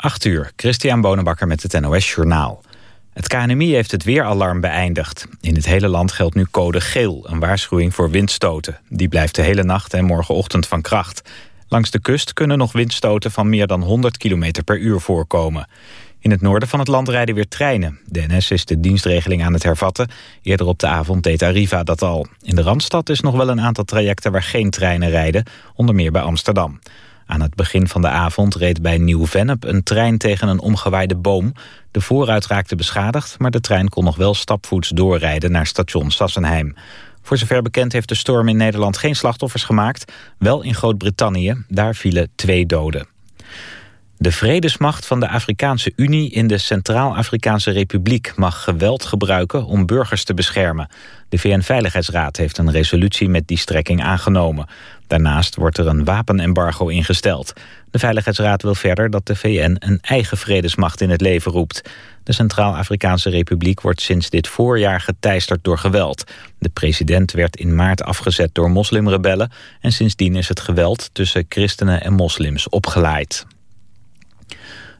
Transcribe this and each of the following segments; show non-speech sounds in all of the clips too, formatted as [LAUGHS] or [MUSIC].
8 uur, Christian Bonenbakker met het NOS Journaal. Het KNMI heeft het weeralarm beëindigd. In het hele land geldt nu code geel, een waarschuwing voor windstoten. Die blijft de hele nacht en morgenochtend van kracht. Langs de kust kunnen nog windstoten van meer dan 100 km per uur voorkomen. In het noorden van het land rijden weer treinen. De NS is de dienstregeling aan het hervatten. Eerder op de avond deed Arriva dat al. In de Randstad is nog wel een aantal trajecten waar geen treinen rijden, onder meer bij Amsterdam. Aan het begin van de avond reed bij Nieuw-Vennep een trein tegen een omgewaaide boom. De voorruit raakte beschadigd, maar de trein kon nog wel stapvoets doorrijden naar station Sassenheim. Voor zover bekend heeft de storm in Nederland geen slachtoffers gemaakt. Wel in Groot-Brittannië, daar vielen twee doden. De vredesmacht van de Afrikaanse Unie in de Centraal-Afrikaanse Republiek mag geweld gebruiken om burgers te beschermen. De VN-veiligheidsraad heeft een resolutie met die strekking aangenomen. Daarnaast wordt er een wapenembargo ingesteld. De Veiligheidsraad wil verder dat de VN een eigen vredesmacht in het leven roept. De Centraal-Afrikaanse Republiek wordt sinds dit voorjaar geteisterd door geweld. De president werd in maart afgezet door moslimrebellen... en sindsdien is het geweld tussen christenen en moslims opgeleid.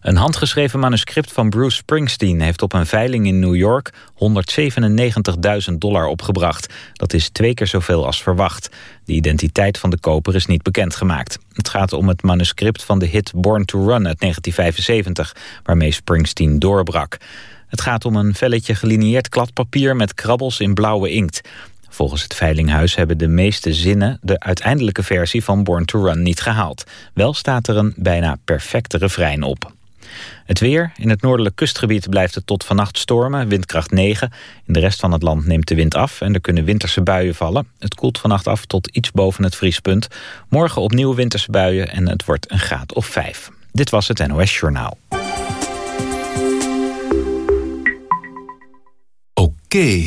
Een handgeschreven manuscript van Bruce Springsteen heeft op een veiling in New York 197.000 dollar opgebracht. Dat is twee keer zoveel als verwacht. De identiteit van de koper is niet bekendgemaakt. Het gaat om het manuscript van de hit Born to Run uit 1975, waarmee Springsteen doorbrak. Het gaat om een velletje gelinieerd kladpapier met krabbels in blauwe inkt. Volgens het Veilinghuis hebben de meeste zinnen de uiteindelijke versie van Born to Run niet gehaald. Wel staat er een bijna perfecte refrein op. Het weer. In het noordelijk kustgebied blijft het tot vannacht stormen, windkracht 9. In de rest van het land neemt de wind af en er kunnen winterse buien vallen. Het koelt vannacht af tot iets boven het vriespunt. Morgen opnieuw winterse buien en het wordt een graad of 5. Dit was het NOS Journaal. Oké,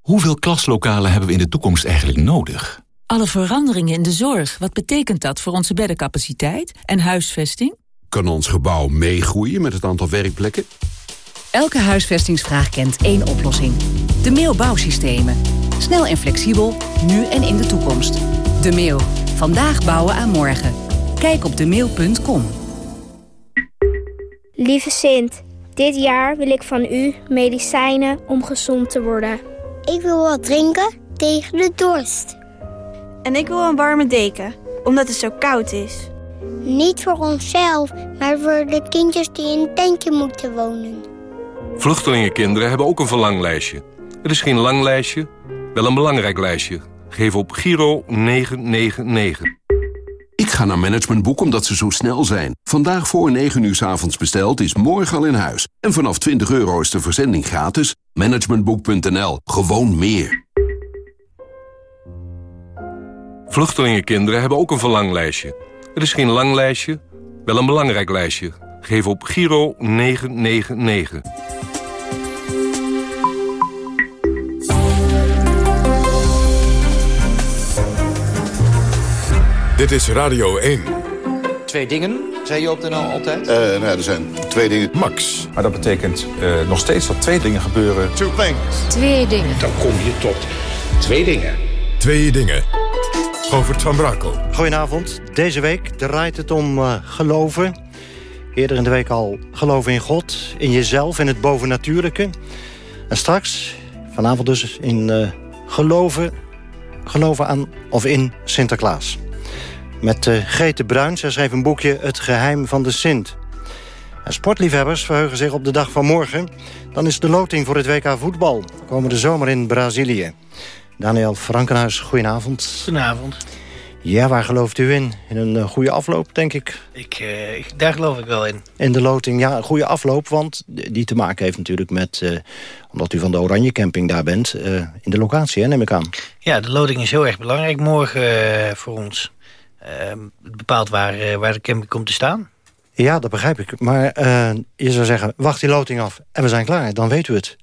hoeveel klaslokalen hebben we in de toekomst eigenlijk nodig? Alle veranderingen in de zorg, wat betekent dat voor onze beddencapaciteit en huisvesting? Kan ons gebouw meegroeien met het aantal werkplekken? Elke huisvestingsvraag kent één oplossing. De Meo Bouwsystemen. Snel en flexibel, nu en in de toekomst. De Meo. Vandaag bouwen aan morgen. Kijk op demeel.com. Lieve Sint, dit jaar wil ik van u medicijnen om gezond te worden. Ik wil wat drinken tegen de dorst. En ik wil een warme deken, omdat het zo koud is. Niet voor onszelf, maar voor de kindjes die in een tentje moeten wonen. Vluchtelingenkinderen hebben ook een verlanglijstje. Het is geen lang lijstje, wel een belangrijk lijstje. Geef op Giro 999. Ik ga naar Managementboek omdat ze zo snel zijn. Vandaag voor 9 uur s avonds besteld is morgen al in huis. En vanaf 20 euro is de verzending gratis. Managementboek.nl. Gewoon meer. Vluchtelingenkinderen hebben ook een verlanglijstje. Het is geen lang lijstje, wel een belangrijk lijstje. Geef op Giro 999. Dit is Radio 1. Twee dingen, zei je op de NL altijd? Uh, nou, er zijn twee dingen. Max. Maar dat betekent uh, nog steeds dat twee dingen gebeuren. Two things. Twee dingen. Dan kom je tot twee dingen. Twee dingen. Van. Goedenavond. Deze week draait het om uh, geloven. Eerder in de week al geloven in God, in jezelf, in het bovennatuurlijke. En straks, vanavond dus, in uh, geloven, geloven aan of in Sinterklaas. Met uh, Grete Bruin, zij schreef een boekje Het geheim van de Sint. En sportliefhebbers verheugen zich op de dag van morgen. Dan is de loting voor het WK voetbal. Komende zomer in Brazilië. Daniel Frankenhuis, goedenavond. Goedenavond. Ja, waar gelooft u in? In een uh, goede afloop, denk ik? ik uh, daar geloof ik wel in. In de loting, ja, een goede afloop, want die te maken heeft natuurlijk met... Uh, omdat u van de Oranje Camping daar bent, in de locatie, hè, neem ik aan. Ja, de loting is heel erg belangrijk morgen voor ons. Ehm, het bepaalt waar, waar de camping komt te staan. Ja, dat begrijp ik. Maar je zou zeggen, wacht die loting af en we zijn klaar. Dan weet u het.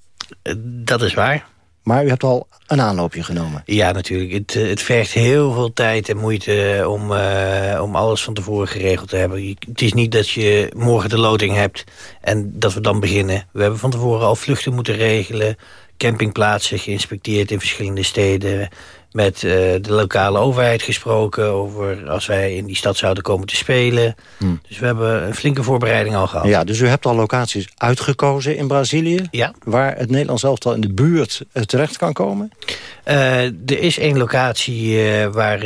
dat is waar. Maar u hebt al een aanloopje genomen. Ja, natuurlijk. Het, het vergt heel veel tijd en moeite om, uh, om alles van tevoren geregeld te hebben. Het is niet dat je morgen de loting hebt en dat we dan beginnen. We hebben van tevoren al vluchten moeten regelen. Campingplaatsen geïnspecteerd in verschillende steden. Met uh, de lokale overheid gesproken... over als wij in die stad zouden komen te spelen. Hmm. Dus we hebben een flinke voorbereiding al gehad. Ja, dus u hebt al locaties uitgekozen in Brazilië... Ja. waar het Nederlands elftal in de buurt terecht kan komen? Uh, er is één locatie uh, waar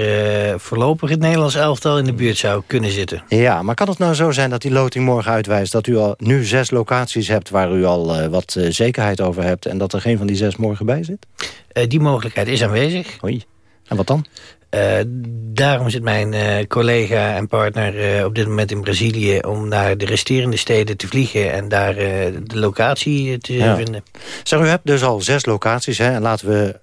voorlopig het Nederlands elftal in de buurt zou kunnen zitten. Ja, maar kan het nou zo zijn dat die loting morgen uitwijst... dat u al nu zes locaties hebt waar u al wat zekerheid over hebt... en dat er geen van die zes morgen bij zit? Die mogelijkheid is aanwezig. Oei. En wat dan? Uh, daarom zit mijn uh, collega en partner op dit moment in Brazilië... om naar de resterende steden te vliegen en daar de locatie te ja. vinden. Zeg, u hebt dus al zes locaties. Hè? En laten we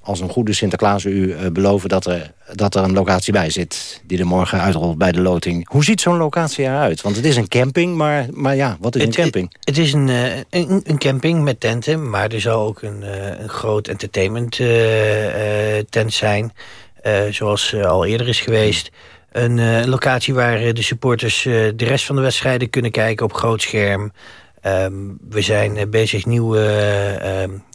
als een goede Sinterklaas u beloven dat er, dat er een locatie bij zit... die er morgen uitrolt bij de loting. Hoe ziet zo'n locatie eruit? Want het is een camping, maar, maar ja, wat is het, een camping? Het, het is een, een, een, camping met tenten, maar er zal ook een, een groot entertainment tent zijn... zoals al eerder is geweest. Een locatie waar de supporters de rest van de wedstrijden kunnen kijken op groot scherm... Um, we zijn bezig nieuwe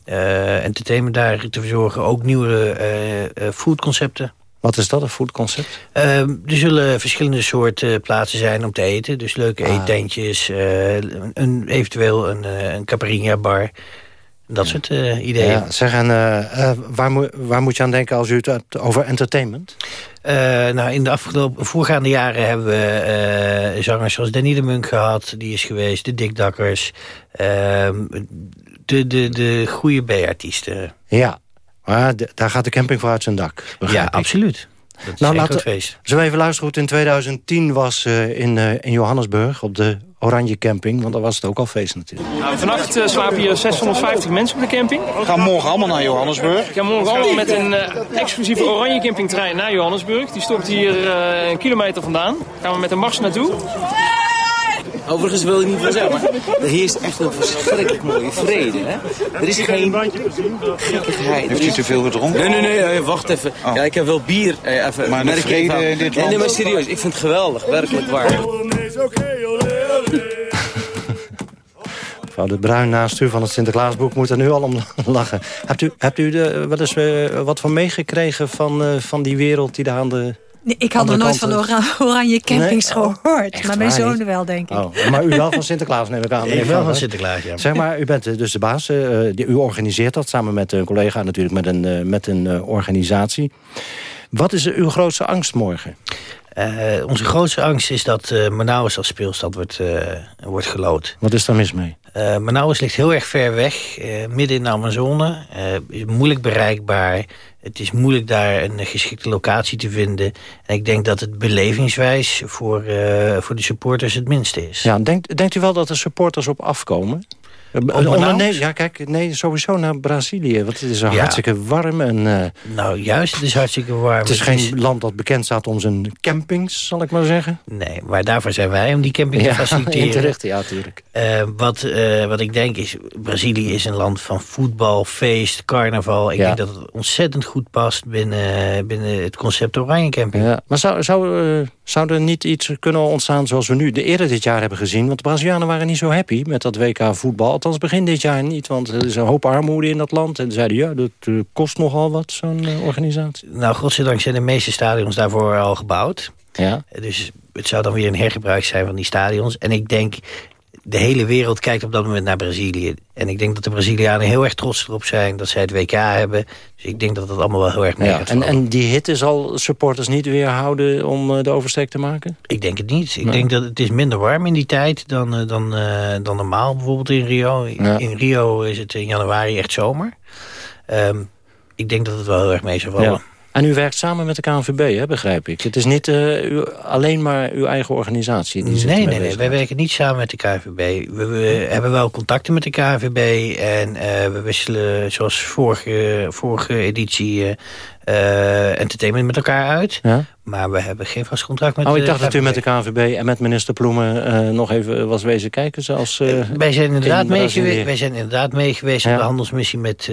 uh, entertainment daar te verzorgen. Ook nieuwe foodconcepten. Wat is dat, een foodconcept? Uh, er zullen verschillende soorten plaatsen zijn om te eten. Dus leuke ah. eetentjes, een, eventueel een, een bar. Dat soort uh, ideeën. Ja, zeg, en uh, waar, mo waar moet je aan denken als u het hebt over entertainment? Uh, nou, in de afgelopen voorgaande jaren hebben we zangers zoals Danny de Munk gehad. Die is geweest, de Dick Dakkers. Ehm, de, de, de goede B-artiesten. Ja, maar daar gaat de camping voor uit zijn dak. Ja, absoluut. Dat is nou, laten, feest. Zullen we even luisteren hoe het in 2010 was in, in Johannesburg... op de Oranje Camping, want daar was het ook al feest natuurlijk. Nou, vannacht uh, slapen hier 650 mensen op de camping. We gaan morgen allemaal naar Johannesburg. We gaan morgen allemaal met een uh, exclusieve Oranje Camping trein naar Johannesburg. Die stopt hier uh, een kilometer vandaan. Gaan we met een mars naartoe. Overigens wil ik niet veel zeggen, maar er heerst echt een verschrikkelijk mooie vrede. Hè? Er is geen gekkigheid. Heeft u te veel gedronken? Nee, nee, nee, wacht even. Oh. Ja, ik heb wel bier. Even, maar de vrede in dit land? Nee, maar serieus, ik vind het geweldig, werkelijk waar. Mevrouw de Bruin naast u van het Sinterklaasboek moet er nu al om [LAUGHS] lachen. Hebt u, hebt u er wel eens uh, wat van meegekregen van, uh, van die wereld die daar aan de Nee, ik had nog nooit van de Oranje Campings nee? oh, gehoord. maar mijn zoon wel, denk ik. Oh, maar u wel van Sinterklaas, neem ik aan. Ik wel van Sinterklaas, ja. Zeg maar, u bent dus de baas. Uh, u organiseert dat samen met een collega, natuurlijk met een, uh, met een uh, organisatie. Wat is uw grootste angst morgen? Uh, onze grootste angst is dat uh, Manaus als speelstad wordt, uh, wordt gelood. Wat is daar mis mee? Manaus ligt heel erg ver weg, midden in de Amazone. is moeilijk bereikbaar. Het is moeilijk daar een geschikte locatie te vinden. En ik denk dat het belevingswijs voor, voor de supporters het minste is. Ja, denkt, denkt u wel dat er supporters op afkomen? Nee, ja, kijk, nee, sowieso naar Brazilië. Want het is hartstikke warm. En, uh, nou, juist, het is hartstikke warm. Het is geen land dat bekend staat om zijn campings, zal ik maar zeggen. Nee, maar daarvoor zijn wij om die camping te [LAUGHS] faciliteren. Ja, natuurlijk. Uh, wat, uh, wat ik denk is, Brazilië is een land van voetbal, feest, carnaval. Ik ja. denk dat het ontzettend goed past binnen, binnen het concept Oranje Camping. Ja, maar zou, zou, zou er niet iets kunnen ontstaan zoals we nu de eerder dit jaar hebben gezien? Want de Brazilianen waren niet zo happy met dat WK voetbal Althans begin dit jaar niet, want er is een hoop armoede in dat land. En zeiden, ja, dat uh, kost nogal wat, zo'n uh, organisatie. Nou, godzijdank zijn de meeste stadions daarvoor al gebouwd. Ja. Dus het zou dan weer een hergebruik zijn van die stadions. En ik denk, de hele wereld kijkt op dat moment naar Brazilië. En ik denk dat de Brazilianen heel erg trots erop zijn dat zij het WK hebben. Dus ik denk dat dat allemaal wel heel erg mee ja, en, en die hitte zal supporters niet weerhouden om eh, de oversteek te maken? Ik denk het niet. Ik denk dat het is minder warm in die tijd dan, uh, dan, uh, dan normaal. Bijvoorbeeld in Rio. Ja. In Rio is het in januari echt zomer. Um, ik denk dat het wel heel erg mee zal vallen. En u werkt samen met de KNVB, hè, begrijp ik. Het is niet uh, u, alleen maar uw eigen organisatie die Nee, nee, nee. Wij werken niet samen met de KNVB. We, we hebben wel contacten met de KNVB. En uh, we wisselen, zoals vorige, vorige editie... Uh, entertainment met elkaar uit. Ja? Maar we hebben geen vast contract met Oh, ik dacht dat u met de KNVB en met minister Ploemen... nog even was wezen kijken. Zoals, wij, zijn inderdaad mee geweest, wij zijn inderdaad mee geweest ja. op de handelsmissie met,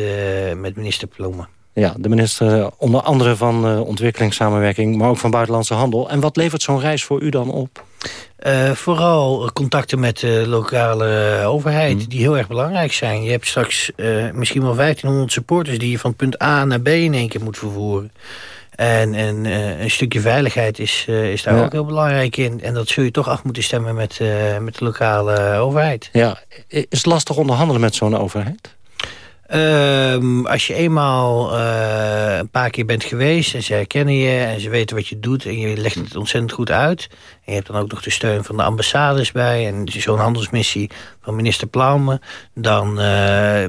met minister Ploemen. Ja, de minister eh, onder andere van uh, ontwikkelingssamenwerking... maar ook van buitenlandse handel. En wat levert zo'n reis voor u dan op? Uh, vooral contacten met de lokale overheid, mm. die heel erg belangrijk zijn. Je hebt straks uh, misschien wel 1500 supporters... die je van punt A naar B in één keer moet vervoeren. En, en uh, een stukje veiligheid is, is daar ja. ook heel belangrijk in. En dat zul je toch af moeten stemmen met, met de lokale overheid. Ja, is het lastig onderhandelen met zo'n overheid? Um, als je eenmaal uh, een paar keer bent geweest en ze herkennen je en ze weten wat je doet en je legt het ontzettend goed uit. En je hebt dan ook nog de steun van de ambassades bij en zo'n handelsmissie van minister Plaume. Dan, uh,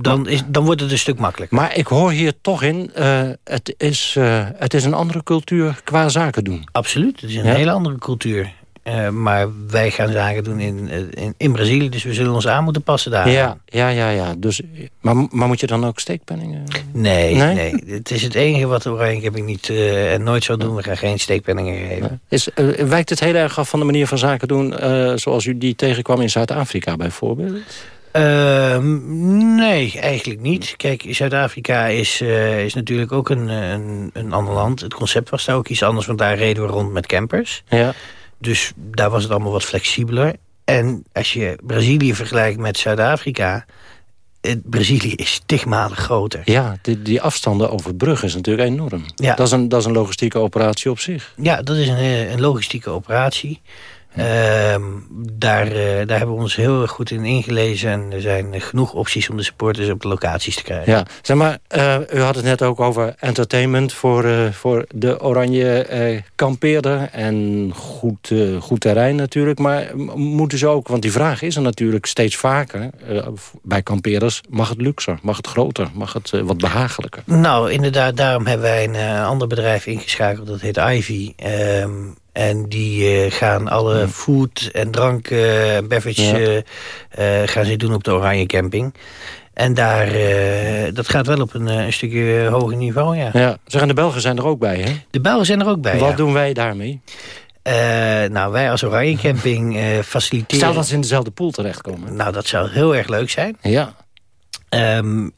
dan, is, dan wordt het een stuk makkelijker. Maar ik hoor hier toch in, uh, het, is, het is een andere cultuur qua zaken doen. Absoluut, het is een ja? hele andere cultuur. Uh, maar wij gaan zaken doen in, in, in, Brazilië, dus we zullen ons aan moeten passen daar. Ja, ja, ja. ja. Dus, maar, maar moet je dan ook steekpenningen? Nee, nee, nee. Het is het enige wat de Oranje Camping niet uh, en nooit zal doen. We gaan geen steekpenningen geven. Is, uh, wijkt het heel erg af van de manier van zaken doen... zoals u die tegenkwam in Zuid-Afrika bijvoorbeeld? Ehm, nee, eigenlijk niet. Kijk, Zuid-Afrika is, is natuurlijk ook een, een, een ander land. Het concept was daar ook iets anders, want daar reden we rond met campers. Ja. Dus daar was het allemaal wat flexibeler. En als je Brazilië vergelijkt met Zuid-Afrika... Brazilië is tigmalen groter. Ja, die, die afstanden over bruggen is natuurlijk enorm. Ja. Dat, is een, dat is een logistieke operatie op zich. Ja, dat is een, een logistieke operatie. Ja. Um, daar, uh, daar hebben we ons heel erg goed in ingelezen. En er zijn genoeg opties om de supporters op de locaties te krijgen. Ja, zeg maar, uh, u had het net ook over entertainment voor, uh, voor de oranje kampeerder. En goed, goed terrein natuurlijk. Maar moeten ze ook, want die vraag is er natuurlijk steeds vaker bij kampeerders. Mag het luxer, mag het groter, mag het wat behagelijker? Nou, inderdaad, daarom hebben wij een ander bedrijf ingeschakeld. Dat heet Ivy. Um, en die uh, gaan alle food en drank, uh, beverage ja. uh, gaan ze doen op de Oranje Camping. En daar, dat gaat wel op een, een, stukje hoger niveau, ja. ja. Zeggen de Belgen zijn er ook bij, hè? De Belgen zijn er ook bij, Wat ja. doen wij daarmee? nou, wij als Oranje [LAUGHS] Camping faciliteren... Stel dat ze in dezelfde pool terechtkomen. Nou, dat zou heel erg leuk zijn. Ja. Um,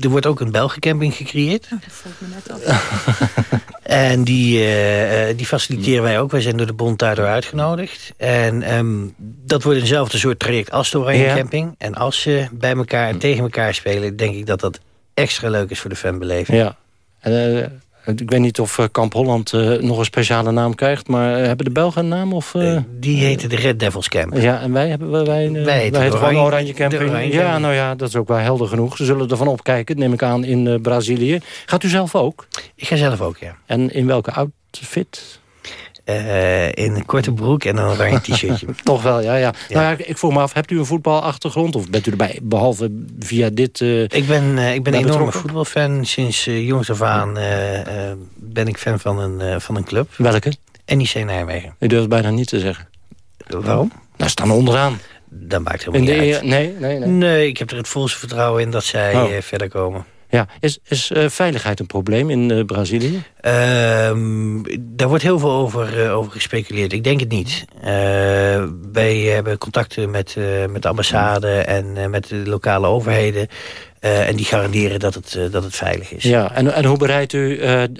er wordt ook een Belgencamping gecreëerd. Oh, dat volgt me net af. [LAUGHS] en die, uh, die faciliteren wij ook. Wij zijn door de bond daardoor uitgenodigd. En um, dat wordt eenzelfde soort traject als de Oranje ja. Camping. En als ze bij elkaar en tegen elkaar spelen... denk ik dat dat extra leuk is voor de fanbeleving. Ja. En, uh, ik weet niet of Kamp Holland uh, nog een speciale naam krijgt... maar hebben de Belgen een naam? Of, uh... die heten de Red Devils Camp. Ja, en wij hebben wij, wij heten, wij de Oranje, Oranje Camping. Oranje ja, nou ja, dat is ook wel helder genoeg. Ze zullen ervan opkijken, neem ik aan, in Brazilië. Gaat u zelf ook? Ik ga zelf ook, ja. En in welke outfit? Uh, in een korte broek en een oranje t-shirtje. [LAUGHS] Toch wel, ja, ja. ja. Nou ja, ik vroeg me af, hebt u een voetbalachtergrond? Of bent u erbij, behalve via dit... Uh, ik ben, uh, ik ben een enorme voetbalfan. Sinds jongs af aan ben ik fan van een, van een club. Welke? NEC Nijmegen. U durft bijna niet te zeggen. Waarom? Nou, staan onderaan. Dat maakt helemaal niet uit. Nee, nee, nee. Nee, ik heb er het volste vertrouwen in dat zij oh. verder komen. Ja, is, is uh, veiligheid een probleem in uh, Brazilië? Uh, daar wordt heel veel over, over gespeculeerd. Ik denk het niet. wij hebben contacten met, met de ambassade en met de lokale overheden. en die garanderen dat het, dat het veilig is. Ja, en, en hoe bereidt u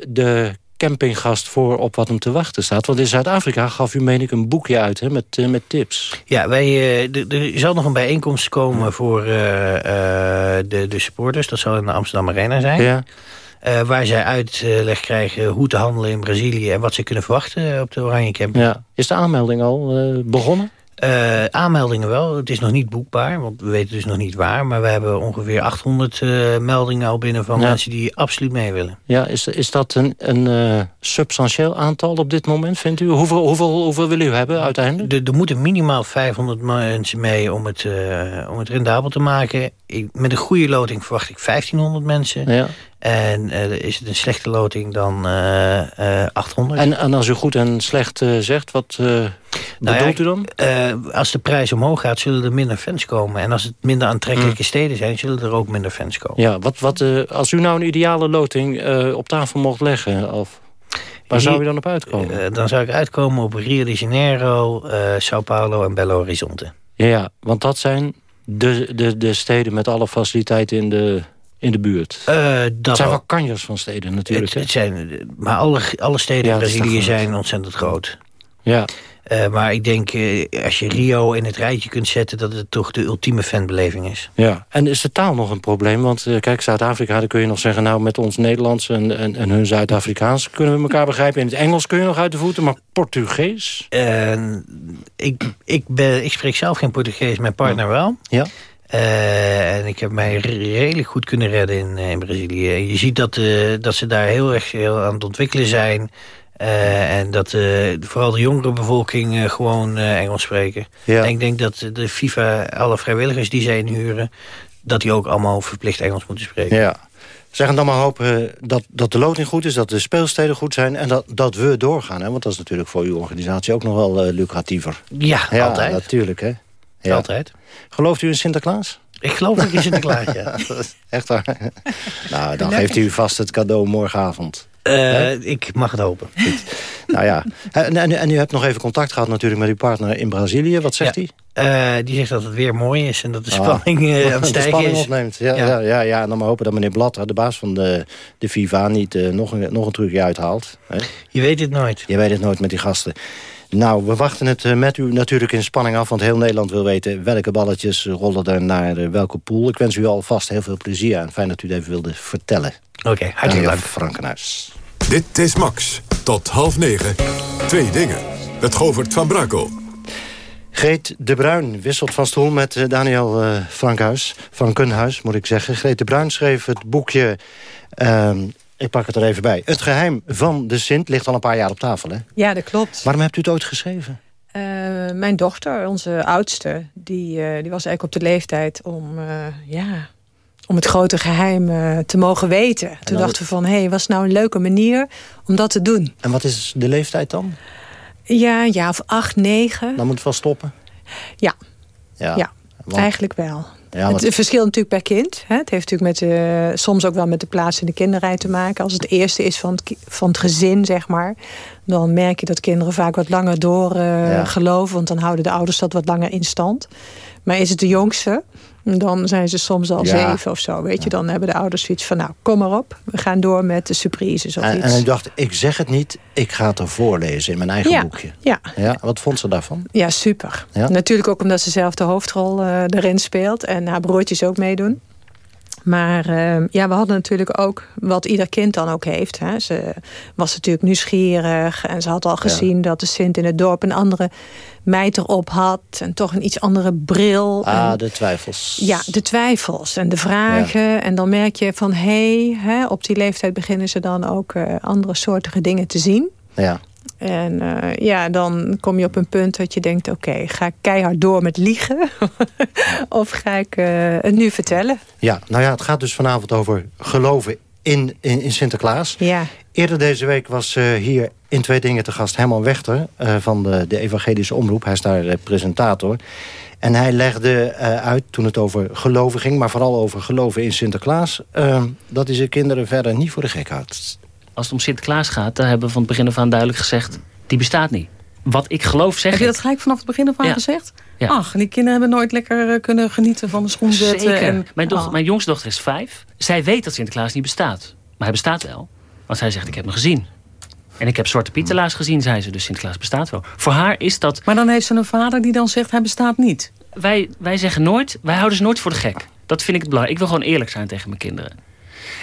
de campinggast voor op wat hem te wachten staat? Want in Zuid-Afrika gaf u, meen ik, een boekje uit hè, met, uh, met tips. Ja, wij, uh, er zal nog een bijeenkomst komen voor uh, de, de supporters. Dat zal in de Amsterdam Arena zijn. Ja. waar zij uitleg krijgen hoe te handelen in Brazilië... en wat ze kunnen verwachten op de Oranje Camping. Ja. Is de aanmelding al begonnen? Uh, aanmeldingen wel. Het is nog niet boekbaar, want we weten dus nog niet waar. Maar we hebben ongeveer 800 uh, meldingen al binnen van ja. mensen die absoluut mee willen. Ja, is, is dat een, een uh, substantieel aantal op dit moment, vindt u? Hoeveel, hoeveel, hoeveel wil u hebben uiteindelijk? Er, er moeten minimaal 500 mensen mee om het, om het rendabel te maken. Ik, met een goede loting verwacht ik 1500 mensen. Ja. En uh, is het een slechte loting dan uh, uh, 800. En, en als u goed en slecht zegt, wat nou bedoelt ja, u dan? als de prijs omhoog gaat, zullen er minder fans komen. En als het minder aantrekkelijke mm. steden zijn, zullen er ook minder fans komen. Ja, wat, wat, als u nou een ideale loting op tafel mocht leggen... Of Waar zou u dan op uitkomen? dan zou ik uitkomen op Rio de Janeiro, Sao Paulo en Belo Horizonte. Ja, ja, want dat zijn de, de, de steden met alle faciliteiten in de in de buurt? Uh, dat het zijn wel kanjers van steden natuurlijk. Het, het zijn, maar alle, alle steden ja, in Brazilië zijn ontzettend groot. Ja. Uh, maar ik denk, uh, als je Rio in het rijtje kunt zetten... dat het toch de ultieme fanbeleving is. Ja, en is de taal nog een probleem? Want uh, kijk, Zuid-Afrika, dan kun je nog zeggen... nou, met ons Nederlands en, en, en hun Zuid-Afrikaans... kunnen we elkaar begrijpen. In het Engels kun je nog uit de voeten, maar Portugees? ik, ik, ben, ik spreek zelf geen Portugees, mijn partner wel. Ja. Uh, en ik heb mij redelijk goed kunnen redden in, in Brazilië. Je ziet dat, uh, dat ze daar heel erg heel aan het ontwikkelen zijn. Uh, en dat vooral de jongere bevolking gewoon Engels spreken. Ja. En ik denk dat de FIFA, alle vrijwilligers die zij inhuren... dat die ook allemaal verplicht Engels moeten spreken. Ja. Zeg dan maar hopen dat, dat de loting goed is, dat de speelsteden goed zijn... en dat, dat we doorgaan. Hè? Want dat is natuurlijk voor uw organisatie ook nog wel lucratiever. Ja, ja altijd. natuurlijk, hè. Ja. Altijd. Gelooft u in Sinterklaas? Ik geloof in Sinterklaas, ja. [LAUGHS] Echt waar? [LAUGHS] nou, dan geeft u vast het cadeau morgenavond. Uh, ik mag het hopen. [LAUGHS] Nou ja, en, en, en, u hebt nog even contact gehad natuurlijk met uw partner in Brazilië. Wat zegt ja. hij? Uh, die zegt dat het weer mooi is en dat de spanning uh, [LAUGHS] aan het stijgen spanning is. opneemt. Ja, ja. Ja, ja, ja, en dan maar hopen dat meneer Blatter, de baas van de, de FIFA... niet nog, een, nog een trucje uithaalt. Hè? Je weet het nooit. Je weet het nooit met die gasten. Nou, we wachten het met u natuurlijk in spanning af... want heel Nederland wil weten welke balletjes rollen er naar welke pool. Ik wens u alvast heel veel plezier en fijn dat u het even wilde vertellen. Oké, okay, hartelijk dank. Frankenhuis. Dit is Max. Tot half negen. Twee dingen. Het Govert van Brakel. Greet de Bruin wisselt van stoel met Daniel uh, Frankhuis. Frankenhuis, moet ik zeggen. Greet de Bruin schreef het boekje... Uh, ik pak het er even bij. Het geheim van de Sint ligt al een paar jaar op tafel, hè? Ja, dat klopt. Waarom hebt u het ooit geschreven? Uh, mijn dochter, onze oudste, die, uh, die was eigenlijk op de leeftijd om, uh, ja, om het grote geheim te mogen weten. En Toen dachten we van, hé, hey, was nou een leuke manier om dat te doen. En wat is de leeftijd dan? Ja, jaar of acht, negen. Dan moet het wel stoppen? Ja, ja. ja want... eigenlijk wel. Ja, het verschilt natuurlijk per kind. Hè. Het heeft natuurlijk met de, soms ook wel met de plaats in de kinderrij te maken. Als het eerste is van het, van het gezin, zeg maar... dan merk je dat kinderen vaak wat langer door uh, ja. geloven... want dan houden de ouders dat wat langer in stand. Maar is het de jongste, dan zijn ze soms al ja. zeven of zo. Weet je, dan hebben de ouders zoiets van... nou, kom maar op, we gaan door met de surprises of en, iets. En ik dacht, ik zeg het niet, ik ga het er voorlezen in mijn eigen ja. boekje. Ja. ja. Wat vond ze daarvan? Ja, super. Natuurlijk ook omdat ze zelf de hoofdrol uh, erin speelt... en haar broertjes ook meedoen. Maar uh, ja, we hadden natuurlijk ook wat ieder kind dan ook heeft. Hè. Ze was natuurlijk nieuwsgierig en ze had al gezien ja. dat de Sint in het dorp een andere meid erop had. En toch een iets andere bril. Ah, en, de twijfels. Ja, de twijfels en de vragen. Ja. En dan merk je van, hé, hey, op die leeftijd beginnen ze dan ook uh, andere soortige dingen te zien. Ja. En uh, ja, dan kom je op een punt dat je denkt... oké, okay, ga ik keihard door met liegen? [LAUGHS] of ga ik uh, het nu vertellen? Ja, nou ja, het gaat dus vanavond over geloven in, in, in Sinterklaas. Ja. Eerder deze week was uh, hier in Twee Dingen te gast Herman Wechter... van de, de Evangelische Omroep. Hij is daar presentator. En hij legde uit, toen het over geloven ging... maar vooral over geloven in Sinterklaas... dat hij zijn kinderen verder niet voor de gek houdt als het om Sinterklaas gaat, dan hebben we van het begin af aan duidelijk gezegd... die bestaat niet. Wat ik geloof zeg Heb je dat gelijk vanaf het begin af aan ja. gezegd? Ja. Ach, die kinderen hebben nooit lekker kunnen genieten van de schoenzetten. Zeker. En... Mijn, dochter, oh. mijn jongste dochter is vijf. Zij weet dat Sinterklaas niet bestaat. Maar hij bestaat wel. Want zij zegt, ik heb hem gezien. En ik heb Zwarte Piet helaas gezien, zei ze. Dus Sinterklaas bestaat wel. Voor haar is dat... Maar dan heeft ze een vader die dan zegt, hij bestaat niet. Wij, wij zeggen nooit, wij houden ze nooit voor de gek. Dat vind ik het belangrijk. Ik wil gewoon eerlijk zijn tegen mijn kinderen.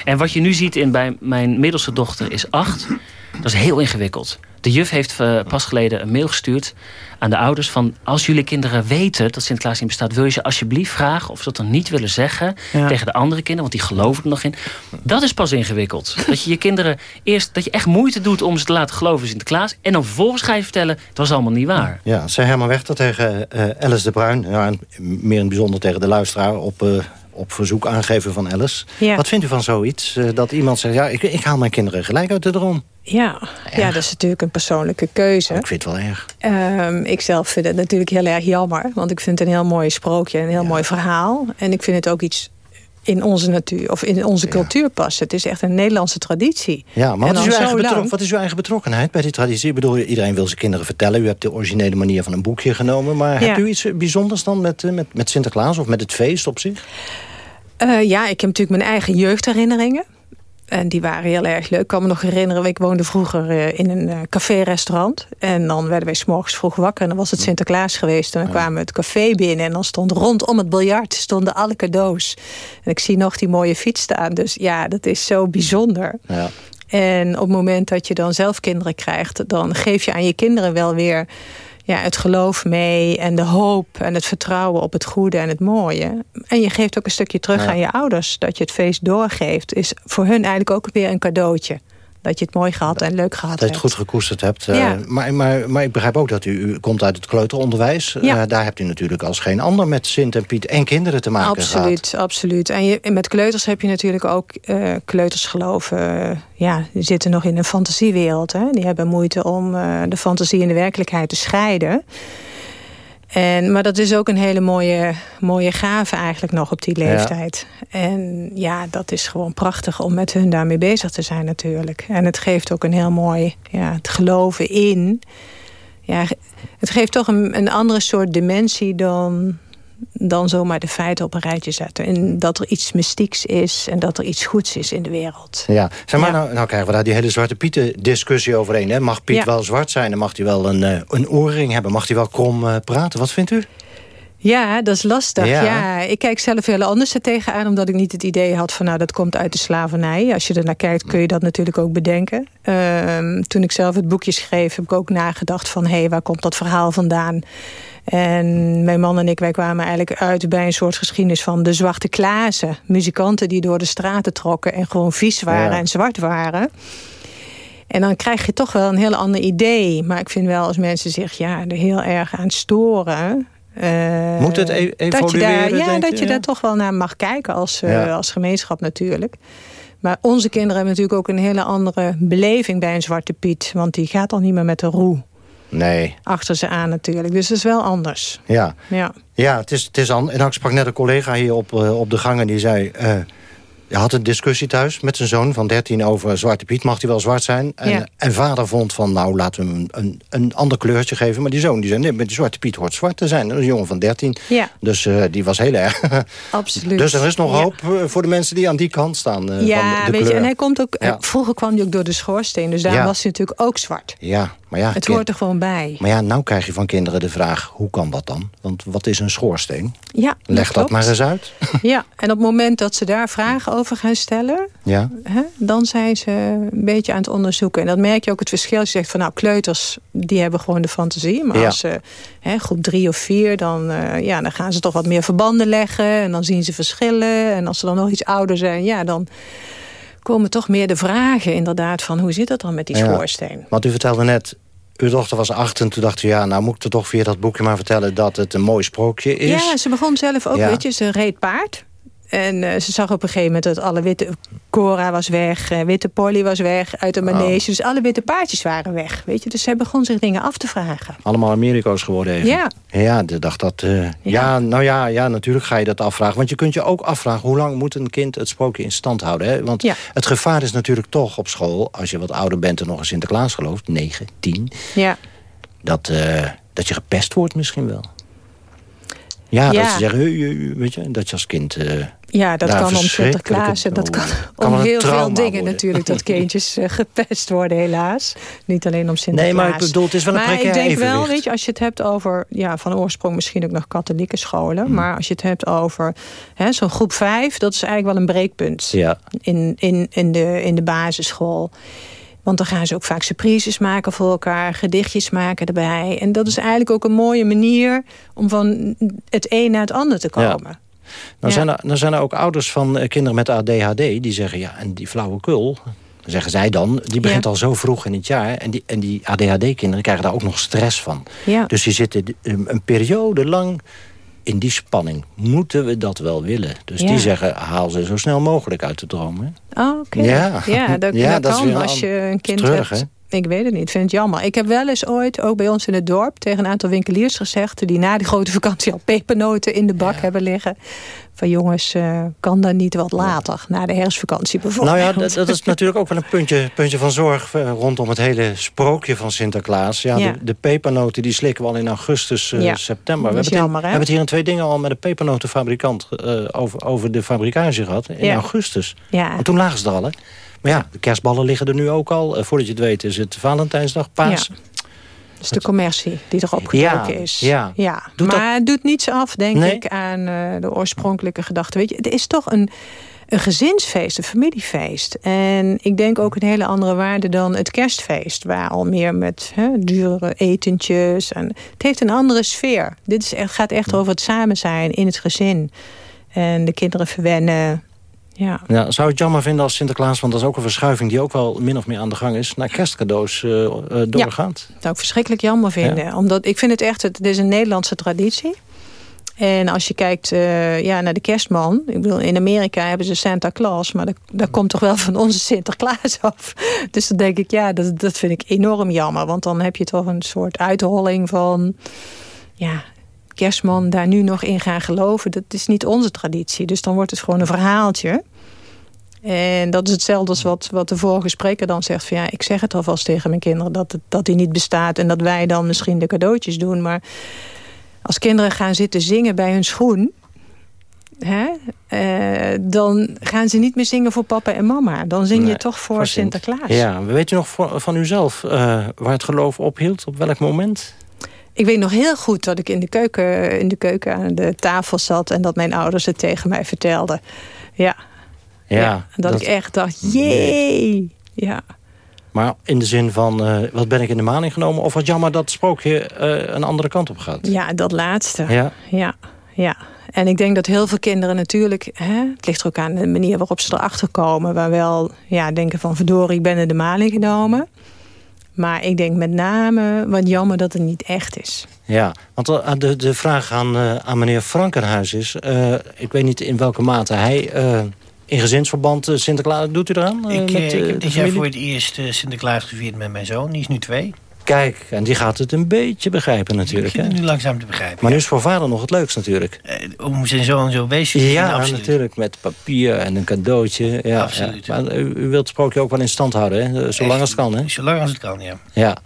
En wat je nu ziet in bij mijn middelste dochter is acht. Dat is heel ingewikkeld. De juf heeft uh, pas geleden een mail gestuurd aan de ouders van... als jullie kinderen weten dat Sinterklaas niet bestaat... wil je ze alsjeblieft vragen of ze dat dan niet willen zeggen... Ja. tegen de andere kinderen, want die geloven er nog in. Dat is pas ingewikkeld. [LAUGHS] Dat je je kinderen eerst... dat je echt moeite doet om ze te laten geloven in Sinterklaas... en dan vervolgens ga je vertellen, het was allemaal niet waar. Ja, zei Herman Wechter tegen uh, Alice de Bruin... Ja, en meer in het bijzonder tegen de luisteraar... op uh, op verzoek aangeven van Alice. Ja. Wat vindt u van zoiets? Uh, dat iemand zegt, ja, ik, ik haal mijn kinderen gelijk uit de droom. Ja, ja, dat is natuurlijk een persoonlijke keuze. Ik vind het wel erg. Um, ik zelf vind het natuurlijk heel erg jammer. Want ik vind het een heel mooi sprookje, een heel ja. mooi verhaal. En ik vind het ook iets in onze natuur of in onze cultuur passen. Het is echt een Nederlandse traditie. Ja, maar wat is, uw eigen lang... wat is uw eigen betrokkenheid bij die traditie? Ik bedoel, iedereen wil zijn kinderen vertellen. U hebt de originele manier van een boekje genomen. Maar ja. hebt u iets bijzonders dan met, met, met Sinterklaas of met het feest op zich? Uh, ja, ik heb natuurlijk mijn eigen jeugdherinneringen. En die waren heel erg leuk. Ik kan me nog herinneren, ik woonde vroeger eh, in een uh, café-restaurant. En dan werden wij s'morgens vroeg wakker. En dan was het Sinterklaas geweest. En dan kwamen we het café binnen. En dan stond rondom het biljart stonden alle cadeaus. En ik zie nog die mooie fiets staan. Dus ja, dat is zo bijzonder. Ja. En op het moment dat je dan zelf kinderen krijgt... dan geef je aan je kinderen wel weer ja, het geloof mee en de hoop en het vertrouwen op het goede en het mooie. En je geeft ook een stukje terug Ja. aan je ouders. Dat je het feest doorgeeft, is voor hun eigenlijk ook weer een cadeautje. Dat je het mooi gehad en leuk gehad Dat je het hebt. goed gekoesterd hebt. eh, maar, maar, maar ik begrijp ook dat u, u komt uit het kleuteronderwijs. Ja. Eh, daar hebt u natuurlijk als geen ander met Sint en Piet en kinderen te maken gehad. Absoluut, absoluut. En, je, met kleuters heb je natuurlijk ook eh, kleuters geloven. ja, die zitten nog in een fantasiewereld. Hè? Die hebben moeite om de fantasie en de werkelijkheid te scheiden. En, maar dat is ook een hele mooie, mooie gave eigenlijk nog op die Ja. leeftijd. En ja, dat is gewoon prachtig om met hun daarmee bezig te zijn natuurlijk. En het geeft ook een heel mooi ja, het geloven in. Ja, het geeft toch een, een andere soort dimensie dan, dan zomaar de feiten op een rijtje zetten. En dat er iets mystieks is en dat er iets goeds is in de wereld. Ja, zeg maar, Ja. Nou, nou krijgen we daar die hele Zwarte Pieten discussie overheen. Hè? Mag Piet Ja. wel zwart zijn en mag hij wel een, eh, een oorring hebben? Mag hij wel krom eh, praten? Wat vindt u? Ja, dat is lastig. Ja. Ja. ik kijk zelf heel anders er tegenaan... omdat ik niet het idee had van nou, dat komt uit de slavernij. Als je er naar kijkt kun je dat natuurlijk ook bedenken. Ehm, toen ik zelf het boekje schreef heb ik ook nagedacht van... hé, hey, waar komt dat verhaal vandaan? En mijn man en ik, wij kwamen eigenlijk uit bij een soort geschiedenis van de zwarte klazen. Muzikanten die door de straten trokken en gewoon vies waren Ja. en zwart waren. En dan krijg je toch wel een heel ander idee. Maar ik vind wel als mensen zich ja, er heel erg aan storen... eh, Moet het e- dat je evolueren, daar, Ja, dat je Ja. daar toch wel naar mag kijken als, eh, als gemeenschap natuurlijk. Maar onze kinderen hebben natuurlijk ook een hele andere beleving bij een Zwarte Piet. Want die gaat al niet meer met de roe Nee, achter ze aan natuurlijk. Dus dat is wel anders. ja. Ja. Ja, het is, het is an- En ik sprak net een collega hier op, eh, op de gang en die zei... eh, hij had een discussie thuis met zijn zoon van 13 over Zwarte Piet. Mag hij wel zwart zijn? En, Ja. en vader vond van, nou, laten we hem een, een ander kleurtje geven. Maar die zoon die zei, nee, met die Zwarte Piet hoort zwart te zijn. Dat is een jongen van 13. Ja, Dus eh, die was heel erg. [LAUGHS] absoluut. dus er is nog Ja. hoop eh, voor de mensen die aan die kant staan. eh, Ja, van de weet je, en hij komt ook. Vroeger kwam hij ook door de schoorsteen, dus daar was hij natuurlijk ook zwart. Ja, maar ja, Het hoort er gewoon bij. maar ja, nou krijg je van kinderen de vraag, hoe kan dat dan? Want wat is een schoorsteen? Ja, Leg dat maar eens uit. [LAUGHS] Ja, en op het moment dat ze daar vragen over gaan stellen, Ja, hè, dan zijn ze een beetje aan het onderzoeken. En dan merk je ook het verschil. Je zegt van nou, kleuters, die hebben gewoon de fantasie. Maar Ja. als ze hè, groep drie of vier, dan, eh, ja, dan gaan ze toch wat meer verbanden leggen. En dan zien ze verschillen. En als ze dan nog iets ouder zijn, ja, dan komen toch meer de vragen inderdaad van hoe zit het dan met die Ja. schoorsteen? want u vertelde net, uw dochter was acht en toen dacht u... ja, nou moet ik er toch via dat boekje maar vertellen dat het een mooi sprookje is. Ja, ze begon zelf ook, Ja. weet je, ze reed paard. En eh, ze zag op een gegeven moment dat alle witte... Cora was weg, eh, witte Polly was weg uit de manege. Oh. Dus alle witte paardjes waren weg, weet je. Dus zij begon zich dingen af te vragen. Allemaal Amerika's geworden even. Ja. Ja, de dacht dat... eh, ja. nou ja, ja, natuurlijk ga je dat afvragen. Want je kunt je ook afvragen... hoe lang moet een kind het sprookje in stand houden? Hè? Want Ja. het gevaar is natuurlijk toch op school... als je wat ouder bent en nog in Sinterklaas gelooft... 9, 10... Ja. dat, dat je gepest wordt misschien wel. Ja, Ja. dat ze zeggen... "Hey, hey, weet je, dat je als kind... eh, Ja, dat kan om Sinterklaas en dat kan kan om heel veel dingen worden. natuurlijk... dat [LAUGHS] kindjes eh, gepest worden helaas. Niet alleen om Sinterklaas. Nee, maar ik bedoel, het is wel een Maar ik denk wel, weet je, als je het hebt over... ja, van oorsprong misschien ook nog katholieke scholen... Hmm. maar als je het hebt over zo'n groep vijf... dat is eigenlijk wel een breekpunt. Ja. in, in, in, de, in de basisschool. Want dan gaan ze ook vaak surprises maken voor elkaar, gedichtjes maken erbij. En dat is eigenlijk ook een mooie manier om van het een naar het ander te Ja. komen. Dan, Ja. zijn er, dan zijn er ook ouders van eh, kinderen met ADHD die zeggen... ja, en die flauwekul, zeggen zij dan, die begint Ja. al zo vroeg in het jaar... en die, en die ADHD-kinderen krijgen daar ook nog stress van. Ja. Dus die zitten een, een periode lang in die spanning. Moeten we dat wel willen? Dus Ja. die zeggen, haal ze zo snel mogelijk uit de dromen. Oh, oké. Ja. ja, dat, Ja, kan als je een kind hebt. hè? Ik weet het niet, ik vind het jammer. Ik heb wel eens ooit, ook bij ons in het dorp... tegen een aantal winkeliers gezegd... die na die grote vakantie al pepernoten in de bak hebben liggen... van jongens, eh, kan dat niet wat later? Na de herfstvakantie bijvoorbeeld. Nou ja, dat, dat is natuurlijk ook wel een puntje, puntje van zorg... eh, rondom het hele sprookje van Sinterklaas. Ja, Ja. De, de pepernoten die slikken we al in augustus, Ja. september. We hebben, het, jammer, hebben het hier in twee dingen al met een pepernotenfabrikant... eh, over, over de fabrikage gehad, in augustus. Ja. Want toen lagen ze er al, hè? Maar ja, de kerstballen liggen er nu ook al. Eh, voordat je het weet is het Valentijnsdag, paas. Ja. Dus de commercie die erop getrokken Ja, is. ja. ja. Doet maar het doet niets af, denk Nee. ik, aan eh, de oorspronkelijke gedachte. Weet je, het is toch een, een gezinsfeest, een familiefeest. En ik denk ook een hele andere waarde dan het kerstfeest. Waar al meer met hè, dure etentjes. En het heeft een andere sfeer. Dit is echt, gaat echt over het samen zijn in het gezin. En de kinderen verwennen. Ja. Ja, zou het jammer vinden als Sinterklaas... want dat is ook een verschuiving die ook wel min of meer aan de gang is... naar kerstcadeaus eh, eh, doorgaat? Dat zou ik verschrikkelijk jammer vinden. Omdat ik vind het echt, het, het is een Nederlandse traditie. En als je kijkt eh, ja, naar de kerstman. Ik bedoel, in Amerika hebben ze Santa Claus. Maar dat, dat komt toch wel van onze Sinterklaas af. [LAUGHS] Dus dan denk ik, ja, dat, dat vind ik enorm jammer. Want dan heb je toch een soort uitholling van... Ja, kerstman daar nu nog in gaan geloven. Dat is niet onze traditie. Dus dan wordt het gewoon een verhaaltje. En dat is hetzelfde als wat, wat de vorige spreker dan zegt. Van ja, ik zeg het alvast tegen mijn kinderen dat, het, dat die niet bestaat. En dat wij dan misschien de cadeautjes doen. Maar als kinderen gaan zitten zingen bij hun schoen... Hè, eh, dan gaan ze niet meer zingen voor papa en mama. Dan zing je Nee, toch voor, voor Sint. Sinterklaas. Ja, weet u nog voor- van uzelf eh, waar het geloof ophield? Op welk moment? Ik weet nog heel goed dat ik in de keuken, in de keuken aan de tafel zat... en dat mijn ouders het tegen mij vertelden. Ja. Ja, En dat, dat- ik echt dacht, jee. Ja. Maar in de zin van, eh, wat ben ik in de maan ingenomen? Of wat jammer dat het sprookje eh, een andere kant op gaat? ja, dat laatste. Ja. ja, ja. En ik denk dat heel veel kinderen natuurlijk... Hè, het ligt er ook aan de manier waarop ze erachter komen... waar wel ja, denken van verdorie, ik ben in de maling genomen. Maar ik denk met name wat jammer dat het niet echt is. Ja, want eh, de, de vraag aan, eh, aan meneer Frankenhuis is... eh, ik weet niet in welke mate hij eh, in gezinsverband Sinterklaas... Doet u eraan? Ik, met, ik heb dit jaar voor het eerst Sinterklaas gevierd met mijn zoon. Die is nu twee. Kijk, en die gaat het een beetje begrijpen natuurlijk. Ik Hè? begin het nu langzaam te begrijpen. Maar nu is voor vader nog het leukst natuurlijk. Eh, Om zijn zoon zo bezig te Ja, absoluut. natuurlijk, met papier en een cadeautje. Ja, Absoluut. Ja. Maar u, u wilt het sprookje ook wel in stand houden, hè? zolang als het kan. Hè? Zolang als het kan, ja. Ja,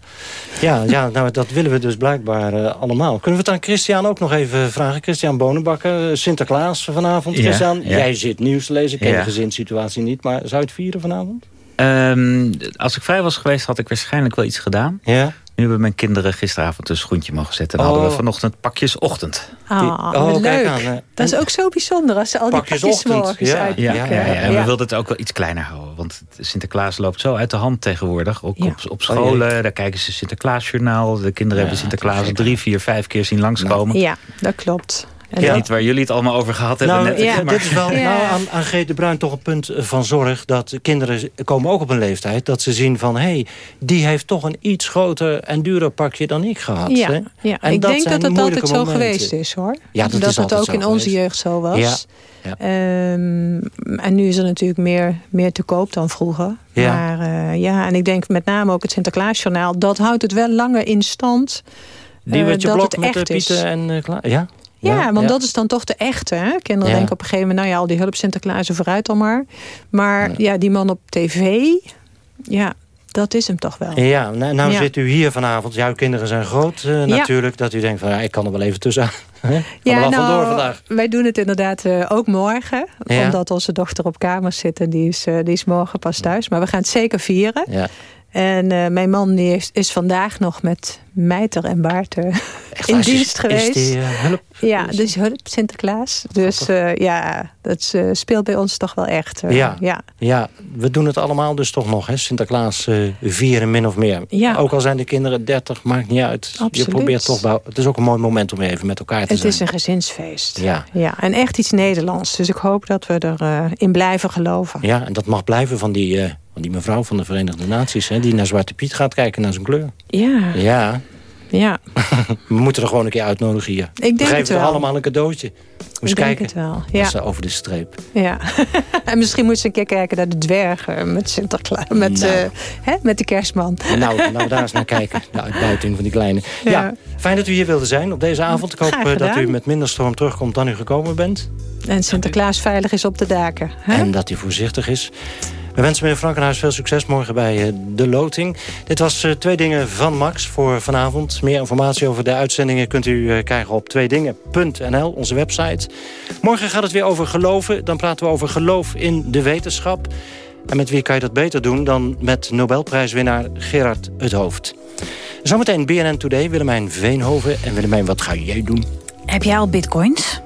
ja, ja nou, dat willen we dus blijkbaar eh, allemaal. Kunnen we het aan Christian ook nog even vragen? Christian Bonenbakker, eh, Sinterklaas vanavond. Ja, Christian, ja. jij zit nieuws te lezen. Ik ken Ja. de gezinssituatie niet, maar zou je het vieren vanavond? Ehm, als ik vrij was geweest, had ik waarschijnlijk wel iets gedaan. Ja. Nu hebben mijn kinderen gisteravond een schoentje mogen zetten. Dan Oh. hadden we vanochtend pakjes ochtend. Ah, oh, leuk. aan, dat is ook zo bijzonder als ze al die Pakjes morgens ja. uitpakken. Ja, ja, ja. En Ja. we wilden het ook wel iets kleiner houden. Want Sinterklaas loopt zo uit de hand tegenwoordig. Ook Ja. op, op scholen, Oh, daar kijken ze Sinterklaasjournaal. De kinderen hebben Sinterklaas drie, vier, vijf keer zien langskomen. Ja, dat klopt. Ik weet dat- niet waar jullie het allemaal over gehad hebben Nou, net. ja, maar- dit is wel Ja. nou, aan, aan Geet de Bruin toch een punt eh, van zorg... dat de kinderen komen ook op een leeftijd dat ze zien van... hé, hey, die heeft toch een iets groter en duurder pakje dan ik gehad. Ja, hè? ja. En ik dat denk zijn dat het altijd zo momenten. geweest is hoor. Ja, dat is het ook in onze geweest. jeugd zo was. Ja, ja. Ehm, en nu is er natuurlijk meer, meer te koop dan vroeger. Ja. Maar eh, ja, en ik denk met name ook het Sinterklaasjournaal... dat houdt het wel langer in stand Die eh, met je dat blok het met de echt is. Pieten en eh, Klaar. Ja? Ja, want dat is dan toch de echte. Hè? Kinderen denken op een gegeven moment... nou ja, al die hulp Sinterklaas vooruit dan maar. Maar ja. die man op tv... ja, dat is hem toch wel. Ja, nou, nou Ja. zit u hier vanavond. Jouw kinderen zijn groot eh, natuurlijk. Dat u denkt van ja, ik kan er wel even er Ja, wel nou, vandoor vandaag. wij doen het inderdaad eh, ook morgen. Ja. Omdat onze dochter op kamers zit en die is, eh, die is morgen pas thuis. Maar we gaan het zeker vieren. Ja. En mijn man die is, is vandaag nog met Mijter en Baart eh, [LAUGHS] in? Is- dienst is geweest. die, eh, hulp? Ja, dus hulp Sinterklaas. Dus eh, ja, dat eh, speelt bij ons toch wel echt. Ja. ja. Ja, we doen het allemaal dus toch nog. Hè? Sinterklaas vieren min of meer. Ja. Ook al zijn de kinderen 30, maakt niet uit. Je Absoluut. probeert toch wel. Het is ook een mooi moment om even met elkaar te Het zijn. is een gezinsfeest. Ja. Ja, en echt iets Nederlands. Dus ik hoop dat we erin in blijven geloven. ja, en dat mag blijven van die, van die mevrouw van de Verenigde Naties. Hè, die naar Zwarte Piet gaat kijken, naar zijn kleur. Ja, Ja, ja. [LAUGHS] we moeten er gewoon een keer uitnodigen hier. denk we het geven wel. allemaal een cadeautje. Eens Ik denk kijken. het wel, Dat ja. is, eh, over de streep. Ja, [LAUGHS] en misschien moet ze een keer kijken naar de dwergen met Sinterklaas, met, Nou. eh, hè, met de kerstman. Nou, [LAUGHS] nou daar eens naar kijken. De uitbuiting van die kleine. Ja. Ja. fijn dat u hier wilde zijn op deze avond. Ik hoop eh, dat u met minder storm terugkomt dan u gekomen bent. En Sinterklaas veilig is op de daken. Hè? En dat hij voorzichtig is. We wensen meneer Frankenhuis veel succes morgen bij eh, de loting. Dit was eh, Twee Dingen van Max voor vanavond. Meer informatie over de uitzendingen kunt u eh, krijgen op tweedingen.nl, onze website. Morgen gaat het weer over geloven. Dan praten we over geloof in de wetenschap. En met wie kan je dat beter doen dan met Nobelprijswinnaar Gerard het Hoofd. Zometeen BNN Today, Willemijn Veenhoven. En Willemijn, wat ga jij doen? Heb jij al bitcoins?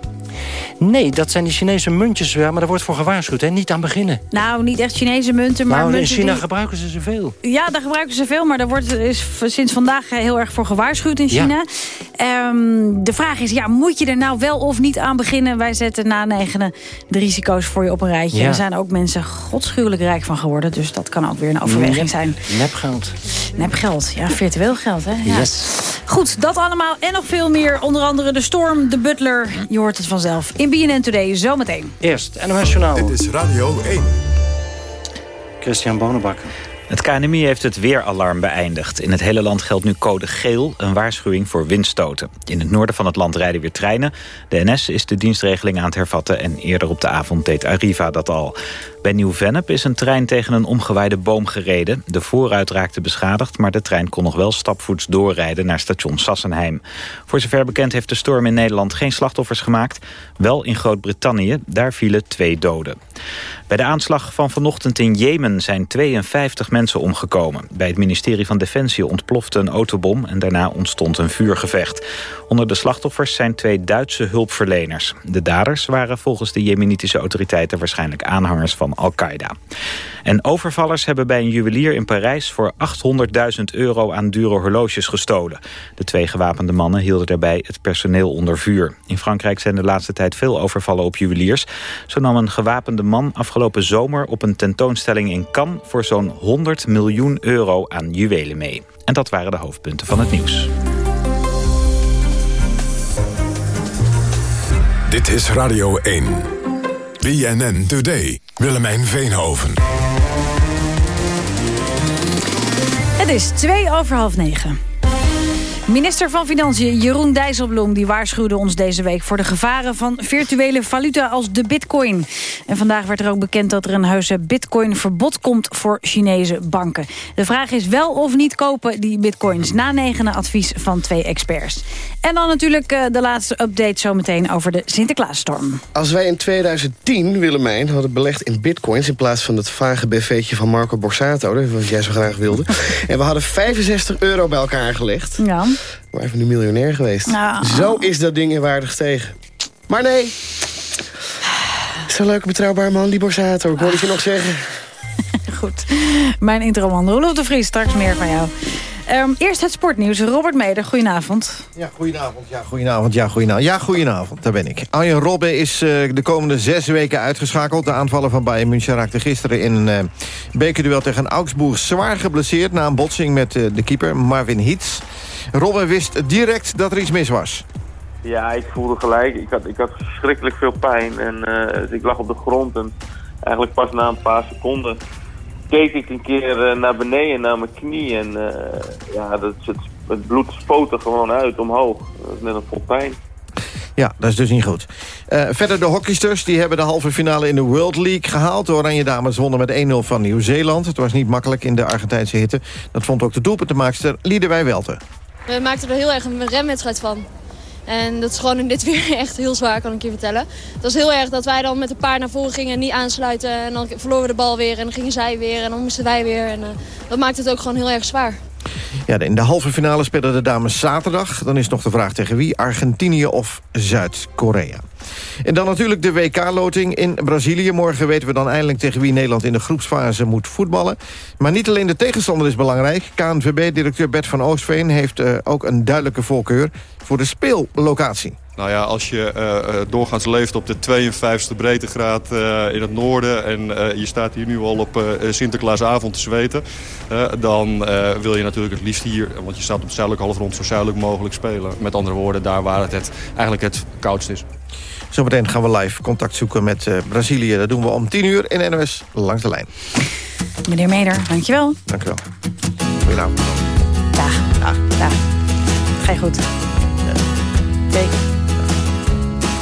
Nee, dat zijn die Chinese muntjes maar daar wordt voor gewaarschuwd. Hè? Niet aan beginnen. Nou, niet echt Chinese munten, maar nou, munten in China die... gebruiken ze ze veel. Ja, daar gebruiken ze veel, maar daar wordt is sinds vandaag heel erg voor gewaarschuwd in China. Ehm, de vraag is, ja, moet je er nou wel of niet aan beginnen? Wij zetten na negenen de risico's voor je op een rijtje. Ja. Er zijn ook mensen godschuwelijk rijk van geworden, dus dat kan ook weer een overweging Nep- zijn. Nepgeld. Nepgeld, ja, virtueel geld, hè? Ja. Yes. Goed, dat allemaal en nog veel meer. Onder andere de storm, de butler. Je hoort het vanzelf. In BNN Today, zometeen. Eerst NOS Journaal. Dit is Radio 1. Christian Bonenbakker. Het KNMI heeft het weeralarm beëindigd. In het hele land geldt nu code geel, een waarschuwing voor windstoten. In het noorden van het land rijden weer treinen. De NS is de dienstregeling aan het hervatten... en eerder op de avond deed Arriva dat al. Bij Nieuw-Vennep is een trein tegen een omgewaaide boom gereden. De voorruit raakte beschadigd, maar de trein kon nog wel stapvoets doorrijden... naar station Sassenheim. Voor zover bekend heeft de storm in Nederland geen slachtoffers gemaakt. Wel in Groot-Brittannië, daar vielen twee doden. Bij de aanslag van vanochtend in Jemen zijn 52 mensen omgekomen. Bij het ministerie van Defensie ontplofte een autobom... en daarna ontstond een vuurgevecht. Onder de slachtoffers zijn twee Duitse hulpverleners. De daders waren volgens de jemenitische autoriteiten... waarschijnlijk aanhangers van Al-Qaeda. En overvallers hebben bij een juwelier in Parijs... voor 800.000 euro aan dure horloges gestolen. De twee gewapende mannen hielden daarbij het personeel onder vuur. In Frankrijk zijn de laatste tijd veel overvallen op juweliers. Zo nam een gewapende man afgelopen zomer op een tentoonstelling in Cannes... voor zo'n 100 miljoen euro aan juwelen mee. En dat waren de hoofdpunten van het nieuws. Dit is Radio 1. BNN Today. Willemijn Veenhoven. Het is twee over half negen. Minister van Financiën Jeroen Dijsselbloem die waarschuwde ons deze week... voor de gevaren van virtuele valuta als de bitcoin. En vandaag werd er ook bekend dat er een heuse bitcoin-verbod komt... voor Chinese banken. De vraag is wel of niet kopen die bitcoins... na negenen advies van twee experts. En dan natuurlijk eh, de laatste update zometeen over de Sinterklaasstorm. Als wij in 2010, Willemijn, hadden belegd in bitcoins... in plaats van het vage BV'tje van Marco Borsato... wat jij zo graag wilde... [LAUGHS] en we hadden 65 euro bij elkaar gelegd... Ja. Waren we nu miljonair geweest. Ja. Zo is dat ding in waarde gestegen. Maar nee... Zo'n leuke betrouwbare man, die Borsato. Ik hoorde het je nog zeggen. [LAUGHS] Goed. Mijn introman Roelof de Vries, straks meer van jou. Ehm, eerst het sportnieuws. Robert Meder, goedenavond. Ja, goedenavond. Ja, goedenavond. Ja, goedenavond. Ja, goedenavond. Daar ben ik. Arjen Robben is eh, de komende zes weken uitgeschakeld. De aanvaller van Bayern München raakte gisteren in een eh, bekerduel tegen Augsburg zwaar geblesseerd... na een botsing met eh, de keeper Marvin Hitz. Robben wist direct dat er iets mis was. Ja, ik voelde gelijk. Ik had, ik had verschrikkelijk veel pijn. En eh, dus ik lag op de grond. En eigenlijk pas na een paar seconden keek ik een keer eh, naar beneden, naar mijn knie. En eh, ja, dat, het, het bloed spoot er gewoon uit omhoog. Dat is net een fontein. Ja, dat is dus niet goed. Verder de hockeysters die hebben de halve finale in de World League gehaald. De Oranje Dames wonnen met 1-0 van Nieuw-Zeeland. Het was niet makkelijk in de Argentijnse hitte. Dat vond ook de doelpuntenmaakster Liedewij Welte. We maakten er heel erg een remwedstrijd van. En dat is gewoon in dit [LAUGHS] weer echt heel zwaar, kan ik je vertellen. Het was heel erg dat wij dan met een paar naar voren gingen en niet aansluiten. En dan verloren we de bal weer en dan gingen zij weer en dan moesten wij weer. En uh, dat maakt het ook gewoon heel erg zwaar. Ja, in de halve finale spelen de dames zaterdag. Dan is nog de vraag tegen wie, Argentinië of Zuid-Korea. En dan natuurlijk de WK-loting in Brazilië. Morgen weten we dan eindelijk tegen wie Nederland in de groepsfase moet voetballen. Maar niet alleen de tegenstander is belangrijk. KNVB-directeur Bert van Oostveen heeft uh, ook een duidelijke voorkeur voor de speellocatie. Nou ja, als je uh, doorgaans leeft op de 52e breedtegraad uh, in het noorden... en uh, je staat hier nu al op Sinterklaasavond te zweten... dan wil je natuurlijk het liefst hier, want je staat op de zuidelijke halfrond... zo zuidelijk mogelijk spelen. Met andere woorden, daar waar het, het eigenlijk het koudst is. Zometeen gaan we live contact zoeken met Brazilië. Dat doen we om 10 uur in NOS Langs de Lijn. Meneer Meder, dankjewel. Dank u wel. Goedenavond. Dag. Dag. Dag. Ga je goed. Teken.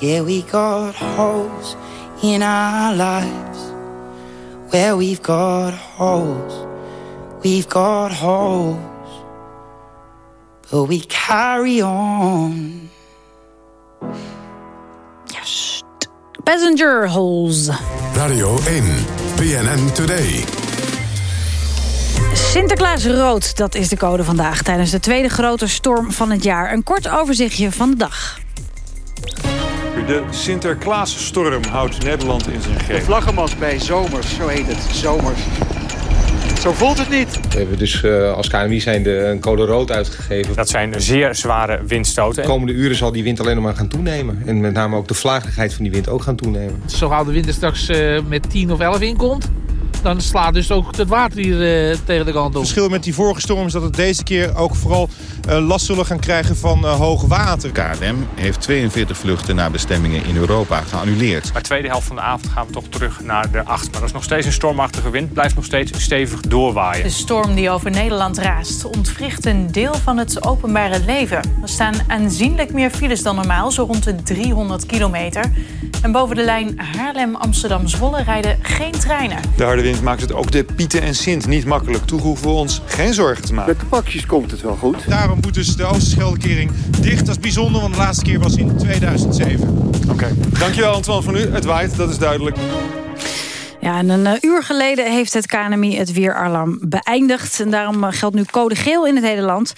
Yeah, we got holes in our lives. Where we've got holes, we've got holes, but we carry on. Passenger Holes. Radio 1, BNN Today. Sinterklaas rood, dat is de code vandaag... tijdens de tweede grote storm van het jaar. Een kort overzichtje van de dag. De Sinterklaasstorm houdt Nederland in zijn De greep. vlaggenmast bij Zomers, zo heet het. Zomers. Zo voelt het niet. We hebben dus eh, als KNMI zijn de, een code rood uitgegeven. Dat zijn zeer zware windstoten. De komende uren zal die wind alleen nog maar gaan toenemen. En met name ook de vlagigheid van die wind ook gaan toenemen. Zo gauw de wind er straks eh, met 10 of 11 inkomt... dan slaat dus ook het water hier eh, tegen de kant op. Het verschil met die vorige storm is dat het deze keer ook vooral eh, last zullen gaan krijgen van eh, hoog water. KLM heeft 42 vluchten naar bestemmingen in Europa geannuleerd. Maar de tweede helft van de avond gaan we toch terug naar de 8. Maar dat is nog steeds een stormachtige wind. Blijft nog steeds stevig doorwaaien. De storm die over Nederland raast ontwricht een deel van het openbare leven. Er staan aanzienlijk meer files dan normaal, zo rond de 300 kilometer. En boven de lijn Haarlem-Amsterdam-Zwolle rijden geen treinen. De harde maakt het ook de Pieten en Sint niet makkelijk. Toe hoeven we ons geen zorgen te maken. Met de pakjes komt het wel goed. Daarom moet dus de Oosterscheldekering dicht. Dat is bijzonder, want de laatste keer was in 2007. Oké. Dankjewel Antoine van u. Het waait, dat is duidelijk. Ja, en een eh, uur geleden heeft het KNMI het weeralarm beëindigd. En daarom eh, geldt nu code geel in het hele land.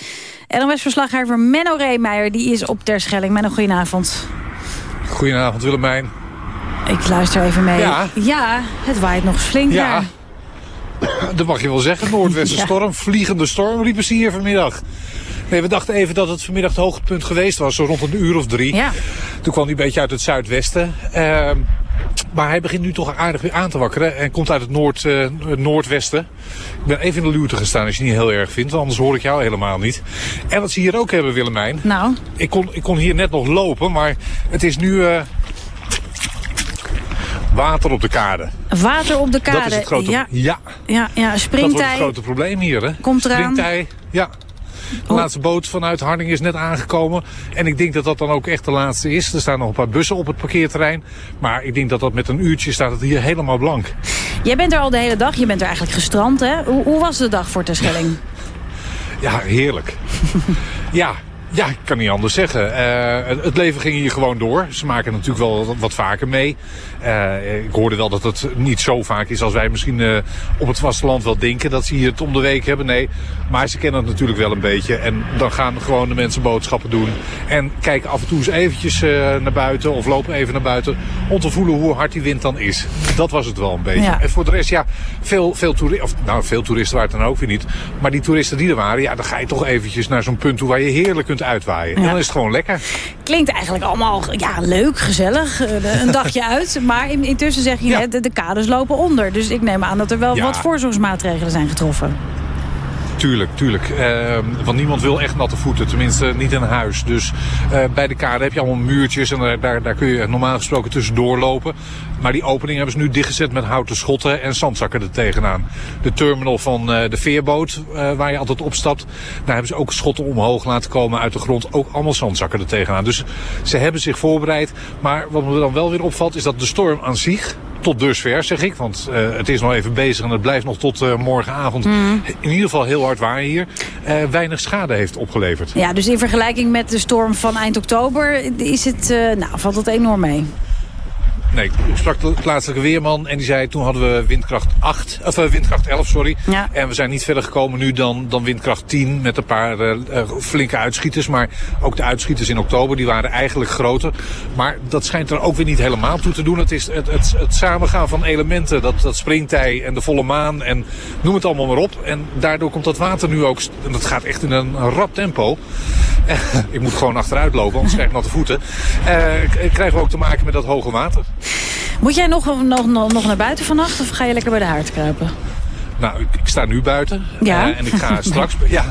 NOS-verslaggever Menno Reemeijer die is op Terschelling. Menno, goedenavond. Goedenavond Willemijn. Ik luister even mee. Ja. Ja, het waait nog flink Ja, daar. [CLEARS THROAT] dat mag je wel zeggen. Noordwestenstorm, vliegende storm riepen ze hier vanmiddag. Nee, we dachten even dat het vanmiddag het hoogtepunt geweest was, zo rond een uur of drie. Ja. Toen kwam hij een beetje uit het zuidwesten. Ehm, maar hij begint nu toch aardig weer aan te wakkeren en komt uit het noord, eh, noordwesten. Ik ben even in de luwte gestaan als je het niet heel erg vindt, anders hoor ik jou helemaal niet. En wat ze hier ook hebben, Willemijn. Nou. Ik kon, ik kon hier net nog lopen, maar het is nu... eh, Water op de kade. Water op de kade. Dat is het grote, ja. ja. Ja, ja, Dat springtij. wordt het grote probleem hier. Hè? Komt eraan. Springtij, ja. De laatste boot vanuit Harding is net aangekomen. En ik denk dat dat dan ook echt de laatste is. Er staan nog een paar bussen op het parkeerterrein. Maar ik denk dat dat met een uurtje staat het hier helemaal blank. Jij bent er al de hele dag. Je bent er eigenlijk gestrand, hè? Hoe, hoe was de dag voor Terschelling? Ja, heerlijk. ja, ja, ik kan niet anders zeggen. Eh, het, leven ging hier gewoon door. Ze maken natuurlijk wel wat, wat vaker mee. Eh, ik hoorde wel dat het niet zo vaak is als wij misschien eh, op het vasteland wel denken dat ze hier het om de week hebben. Nee, maar ze kennen het natuurlijk wel een beetje. En dan gaan gewoon de mensen boodschappen doen. En kijken af en toe eens eventjes naar buiten of lopen even naar buiten. Om te voelen hoe hard die wind dan is. Dat was het wel een beetje. Ja. En voor de rest, ja, veel, veel toeristen. Of nou, veel toeristen waren het dan ook weer niet. Maar die toeristen die er waren, ja, dan ga je toch eventjes naar zo'n punt toe waar je heerlijk kunt uitwaaien. En Ja. dan is het gewoon lekker. Klinkt eigenlijk allemaal ja, leuk, gezellig. eh, Een [LAUGHS] dagje uit. Maar in- intussen zeg je net, de, de kaders lopen onder. Dus ik neem aan dat er wel Ja. wat voorzorgsmaatregelen zijn getroffen. Tuurlijk, tuurlijk. Ehm, want niemand wil echt natte voeten. Tenminste, niet in huis. Dus eh, bij de kade heb je allemaal muurtjes. En daar, daar, daar kun je normaal gesproken tussendoor lopen. Maar die opening hebben ze nu dichtgezet met houten schotten en zandzakken er tegenaan. De terminal van eh, de veerboot, eh, waar je altijd opstapt. Daar hebben ze ook schotten omhoog laten komen uit de grond. Ook allemaal zandzakken er tegenaan. Dus ze hebben zich voorbereid. Maar wat me dan wel weer opvalt, is dat de storm aan zich tot dusver, zeg ik. Want eh, het is nog even bezig en het blijft nog tot morgenavond. In ieder geval heel hard waaien hier. weinig schade heeft opgeleverd. Ja, dus in vergelijking met de storm van eind oktober is het, nou, valt het enorm mee. Nee, ik sprak de plaatselijke weerman en die zei toen hadden we windkracht 8, of eh, windkracht 11, sorry. Ja. En we zijn niet verder gekomen nu dan, dan windkracht 10 met een paar eh, eh, flinke uitschieters. Maar ook de uitschieters in oktober die waren eigenlijk groter. Maar dat schijnt er ook weer niet helemaal toe te doen. Het is het, het, het samengaan van elementen, dat, dat springtij en de volle maan en noem het allemaal maar op. En daardoor komt dat water nu ook, en dat gaat echt in een rap tempo. [LAUGHS] ik moet gewoon achteruit lopen, anders krijg ik natte voeten. Krijgen we ook te maken met dat hoge water. Moet jij nog, nog, nog, naar buiten vannacht of ga je lekker bij de haard kruipen? Nou, ik, ik sta nu buiten. Ja. Eh, en ik ga [LAUGHS] straks... Ja,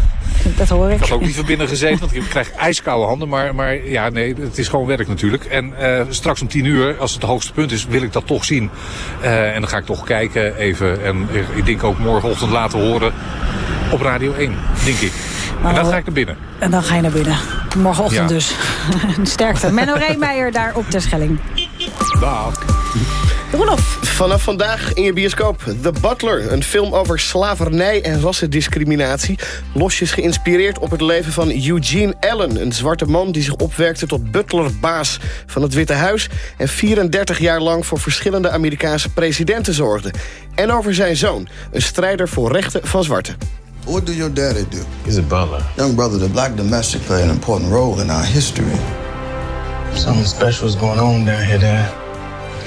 Dat hoor ik. ik had ook liever binnen gezeten, want ik krijg ijskoude handen. Maar, maar ja, nee, het is gewoon werk natuurlijk. En eh, straks om tien uur, als het het hoogste punt is, wil ik dat toch zien. Eh, en dan ga ik toch kijken even. En ik, denk ook morgenochtend laten horen op Radio 1, denk ik. En dan ga ik naar binnen. En dan ga je naar binnen. Morgenochtend Ja. dus. [LAUGHS] Sterkte. Menno Reemeijer daar op Terschelling. Dag. Roelof. Vanaf vandaag in je bioscoop The Butler. Een film over slavernij en rassendiscriminatie. Losjes geïnspireerd op het leven van Eugene Allen. Een zwarte man die zich opwerkte tot butlerbaas van het Witte Huis... en 34 jaar lang voor verschillende Amerikaanse presidenten zorgde. En over zijn zoon, een strijder voor rechten van zwarten. What do your daddy do? He's a butler. Young brother, the black domestic play an important role in our history. Something special is going on down here, Dad.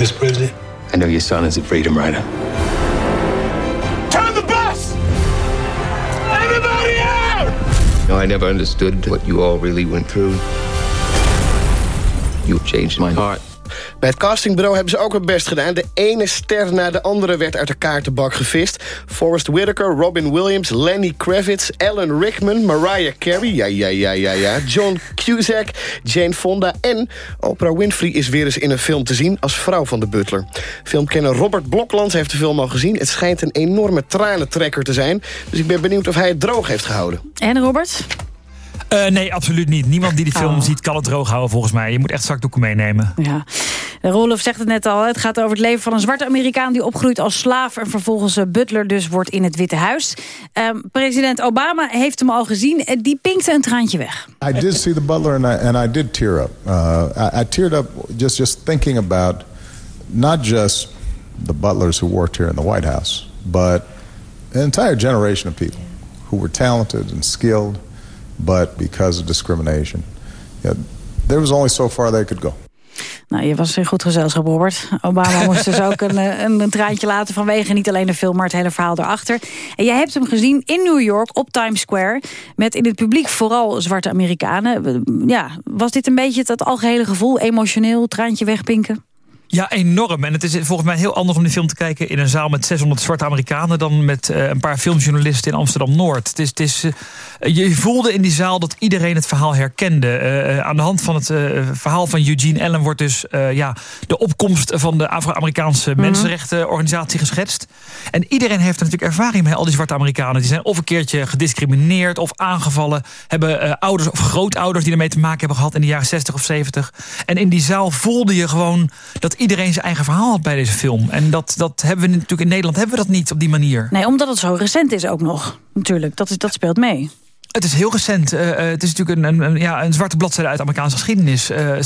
This President? I know your son is a freedom rider. Turn the bus! Everybody out! No, I never understood what you all really went through. You've changed my heart. Bij het castingbureau hebben ze ook hun best gedaan. De ene ster na de andere werd uit de kaartenbak gevist. Forrest Whitaker, Robin Williams, Lenny Kravitz, Alan Rickman, Mariah Carey... ja, ja, ja, ja, ja, John Cusack, Jane Fonda en Oprah Winfrey... is weer eens in een film te zien als vrouw van de butler. Filmkenner Robert Blokland heeft de film al gezien. Het schijnt een enorme tranentrekker te zijn. Dus ik ben benieuwd of hij het droog heeft gehouden. En Robert? Eh, nee, absoluut niet. Niemand die die film Oh. ziet kan het droog houden volgens mij. Je moet echt zakdoeken meenemen. Ja. Rolof zegt het net al. Het gaat over het leven van een zwarte Amerikaan... die opgroeit als slaaf en vervolgens eh, butler dus wordt in het Witte Huis. Ehm, president Obama heeft hem al gezien. Eh, Die pinkte een traantje weg. I did see the butler and I, and I did tear up. Uh, I, I teared up just, just thinking about not just the butlers who worked here in the White House, but an entire generation of people who were talented and skilled, but because of discrimination, yeah, there was only so far they could go. Nou, je was in goed gezelschap, Robert. Obama [LAUGHS] moest dus ook een, eh, een, een traantje laten vanwege niet alleen de film, maar het hele verhaal erachter. En jij hebt hem gezien in New York op Times Square. Met in het publiek vooral zwarte Amerikanen. Ja, was dit een beetje het algehele gevoel? Emotioneel, traantje wegpinken? Ja, enorm. En het is volgens mij heel anders om die film te kijken... in een zaal met 600 zwarte Amerikanen... dan met uh, een paar filmjournalisten in Amsterdam-Noord. Het is, het is, uh, je voelde in die zaal dat iedereen het verhaal herkende. Uh, aan de hand van het verhaal van Eugene Allen... wordt dus ja, de opkomst van de Afro-Amerikaanse mm -hmm. mensenrechtenorganisatie geschetst. En iedereen heeft er natuurlijk ervaring mee. Al die zwarte Amerikanen die zijn of een keertje gediscrimineerd... of aangevallen, hebben ouders of grootouders... die ermee te maken hebben gehad in de jaren 60 of 70. En in die zaal voelde je gewoon dat iedereen zijn eigen verhaal had bij deze film. En dat, dat hebben we natuurlijk in Nederland hebben we dat niet op die manier. Nee, omdat het zo recent is ook nog. Natuurlijk, dat, is, dat speelt mee. Het is heel recent. Uh, het is natuurlijk een, ja, een zwarte bladzijde uit Amerikaanse geschiedenis. Uh,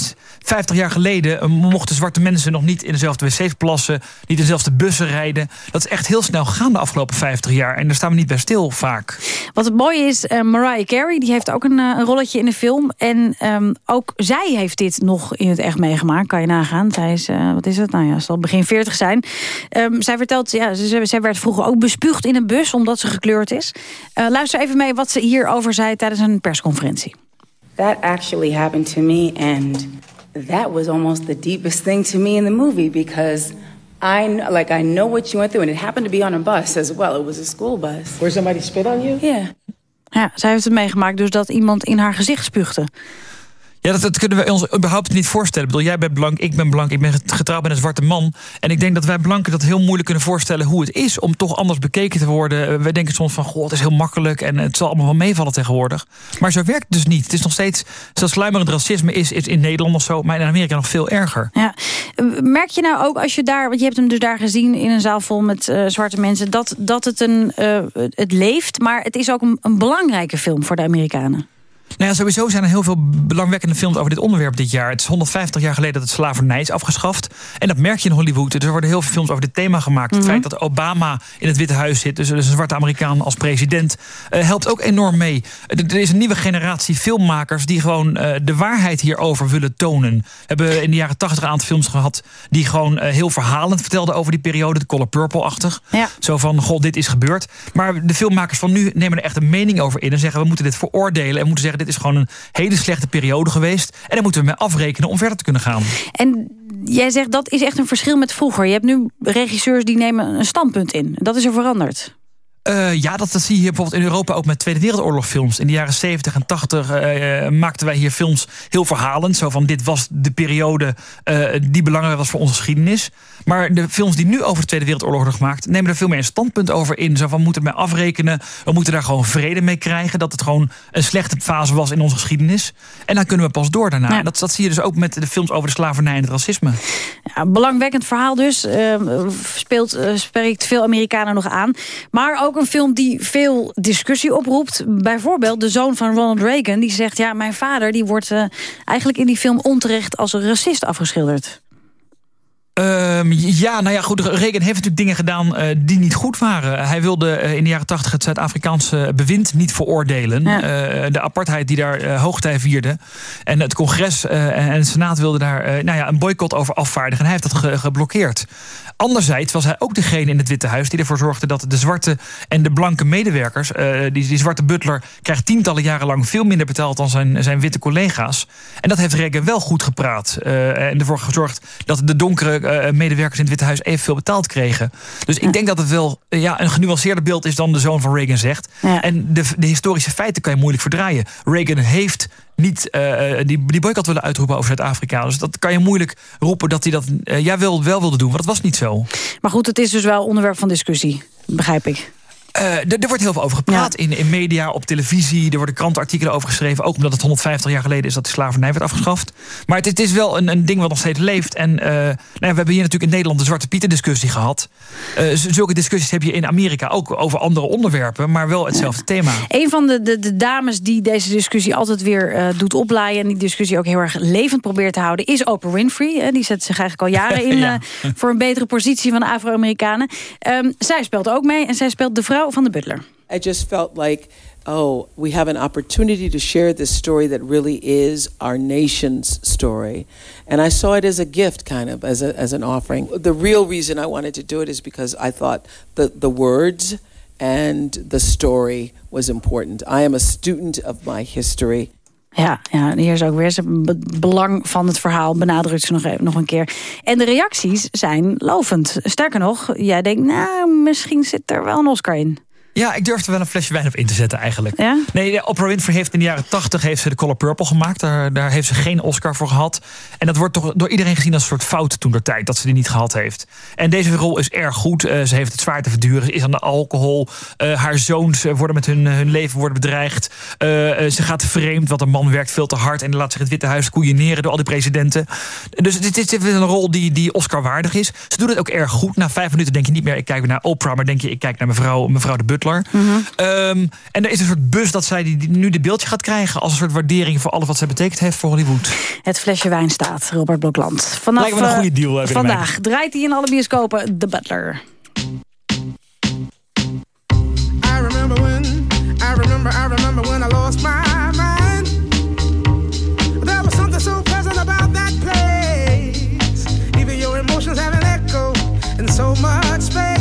50 jaar geleden mochten zwarte mensen nog niet in dezelfde wc's plassen. Niet in dezelfde bussen rijden. Dat is echt heel snel gegaan de afgelopen 50 jaar. En daar staan we niet bij stil vaak. Wat het mooie is, uh, Mariah Carey die heeft ook een, een, rolletje in de film. En um, ook zij heeft dit nog in het echt meegemaakt. Kan je nagaan. Zij is, wat is het? Nou ja, zal begin 40 zijn. Um, zij vertelt, ja, zij werd vroeger ook bespuugd in een bus omdat ze gekleurd is. luister even mee wat ze hier over zei tijdens een persconferentie. That actually happened to me and that was almost the deepest thing to me in the movie because I like I know what you went through and it happened to be on a bus as well. It was a school bus. Where somebody spit on you? Yeah. Ja, zij heeft het meegemaakt dus dat iemand in haar gezicht spuugde. Ja, dat, kunnen we ons überhaupt niet voorstellen. Ik bedoel, jij bent blank, ik ben blank, ik ben getrouwd met een zwarte man. En ik denk dat wij blanken dat heel moeilijk kunnen voorstellen hoe het is om toch anders bekeken te worden. Wij denken soms van, goh, het is heel makkelijk en het zal allemaal wel meevallen tegenwoordig. Maar zo werkt het dus niet. Het is nog steeds, zoals sluimerend racisme is, is in Nederland of zo, maar in Amerika nog veel erger. Ja. Merk je nou ook als je daar, want je hebt hem dus daar gezien in een zaal vol met uh, zwarte mensen, dat, dat het, een, uh, het leeft, maar het is ook een, een belangrijke film voor de Amerikanen? Nou ja, sowieso zijn er heel veel belangwekkende films over dit onderwerp dit jaar. Het is 150 jaar geleden dat het slavernij is afgeschaft. En dat merk je in Hollywood. Er worden heel veel films over dit thema gemaakt. Het mhm. feit dat Obama in het Witte Huis zit, dus, dus een zwarte Amerikaan als president, uh, helpt ook enorm mee. Er is een nieuwe generatie filmmakers die gewoon uh, de waarheid hierover willen tonen. We hebben in de jaren 80 een aantal films gehad die gewoon uh, heel verhalend vertelden over die periode. De Color Purple-achtig. Ja. Zo van, god, dit is gebeurd. Maar de filmmakers van nu nemen er echt een mening over in en zeggen, we moeten dit veroordelen en moeten zeggen, dit is gewoon een hele slechte periode geweest. En daar moeten we mee afrekenen om verder te kunnen gaan. En jij zegt dat is echt een verschil met vroeger. Je hebt nu regisseurs die nemen een standpunt in. Dat is er veranderd. Uh, ja, dat, dat zie je hier bijvoorbeeld in Europa ook met Tweede Wereldoorlog films. In de jaren 70 en 80 uh, maakten wij hier films heel verhalend. Zo van dit was de periode uh, die belangrijk was voor onze geschiedenis. Maar de films die nu over de Tweede Wereldoorlog worden gemaakt... nemen er veel meer een standpunt over in. Zo van, we moeten ermee afrekenen. We moeten daar gewoon vrede mee krijgen. Dat het gewoon een slechte fase was in onze geschiedenis. En dan kunnen we pas door daarna. Ja. Dat, dat zie je dus ook met de films over de slavernij en het racisme. Ja, belangwekkend verhaal dus. speelt, spreekt veel Amerikanen nog aan. Maar ook een film die veel discussie oproept. Bijvoorbeeld de zoon van Ronald Reagan. Die zegt, ja, mijn vader die wordt uh, eigenlijk in die film onterecht als een racist afgeschilderd. Um, ja, nou ja, goed. Reagan heeft natuurlijk dingen gedaan uh, die niet goed waren. Hij wilde uh, in de jaren tachtig het Zuid-Afrikaanse bewind niet veroordelen. Ja. Uh, de apartheid die daar hoogtij vierde. En het congres en de senaat wilden daar nou ja, een boycott over afvaardigen. En hij heeft dat ge geblokkeerd. Anderzijds was hij ook degene in het Witte Huis die ervoor zorgde dat de zwarte en de blanke medewerkers, die, die zwarte butler, krijgt tientallen jaren lang veel minder betaald dan zijn, zijn witte collega's. En dat heeft Reagan wel goed gepraat. En ervoor gezorgd dat de donkere uh, medewerkers in het Witte Huis evenveel betaald kregen. Dus ik denk dat het wel ja, een genuanceerder beeld is dan de zoon van Reagan zegt. Ja. En de, de historische feiten kan je moeilijk verdraaien. Reagan heeft niet uh, die, die boycott willen uitroepen over Zuid-Afrika. Dus dat kan je moeilijk roepen dat hij dat ja, wel, wel wilde doen. Want dat was niet zo. Maar goed, het is dus wel onderwerp van discussie. Begrijp ik. Uh, er wordt heel veel over gepraat ja. in, in media, op televisie. Er worden krantenartikelen over geschreven. Ook omdat het 150 jaar geleden is dat de slavernij werd afgeschaft. Maar het, het is wel een, een ding wat nog steeds leeft. En uh, nou ja, we hebben hier natuurlijk in Nederland de Zwarte Pieten discussie gehad. Uh, zulke discussies heb je in Amerika ook over andere onderwerpen. Maar wel hetzelfde thema. Een van de, de, de dames die deze discussie altijd weer doet oplaaien... en die discussie ook heel erg levend probeert te houden... is Oprah Winfrey. die zet zich eigenlijk al jaren [LAUGHS] in ja. voor een betere positie van de Afro-Amerikanen. Um, zij speelt ook mee en zij speelt de vrouw van de butler. I just felt like, oh, we have an opportunity to share this story that really is our nation's story. And I saw it as a gift, kind of, as, a, as an offering. The real reason I wanted to do it is because I thought the, the words and the story was important. I am a student of my history. Ja, ja, hier is ook weer het belang van het verhaal benadrukt ze nog, even, nog een keer. En de reacties zijn lovend. Sterker nog, jij denkt, nou, misschien zit er wel een Oscar in. Ja, ik durf er wel een flesje wijn op in te zetten eigenlijk. Ja? Nee, Oprah Winfrey heeft in de jaren 80 heeft ze de Color Purple gemaakt. Daar, daar heeft ze geen Oscar voor gehad. En dat wordt toch door iedereen gezien als een soort fout toen der tijd. Dat ze die niet gehad heeft. En deze rol is erg goed. Uh, ze heeft het zwaar te verduren. Ze is aan de alcohol. Uh, haar zoons worden met hun, hun leven worden bedreigd. Uh, ze gaat vreemd, want een man werkt veel te hard. En laat zich het Witte Huis koeieneren door al die presidenten. Dus dit is een rol die, die Oscar waardig is. Ze doet het ook erg goed. Na vijf minuten denk je niet meer, ik kijk weer naar Oprah. Maar denk je, ik kijk naar mevrouw, mevrouw de Butler. Mhm. Um, en er is een soort bus dat zij die, die nu de beeldje gaat krijgen... als een soort waardering voor alles wat zij betekend heeft voor Hollywood. Het flesje wijn staat, Robert Blokland. Vanaf Lijkt me een goede deal. Uh, vandaag draait hij in alle bioscopen The Butler. I remember when, I remember, I remember when I lost my mind. There was something so pleasant about that place. Even your emotions have an echo in so much space.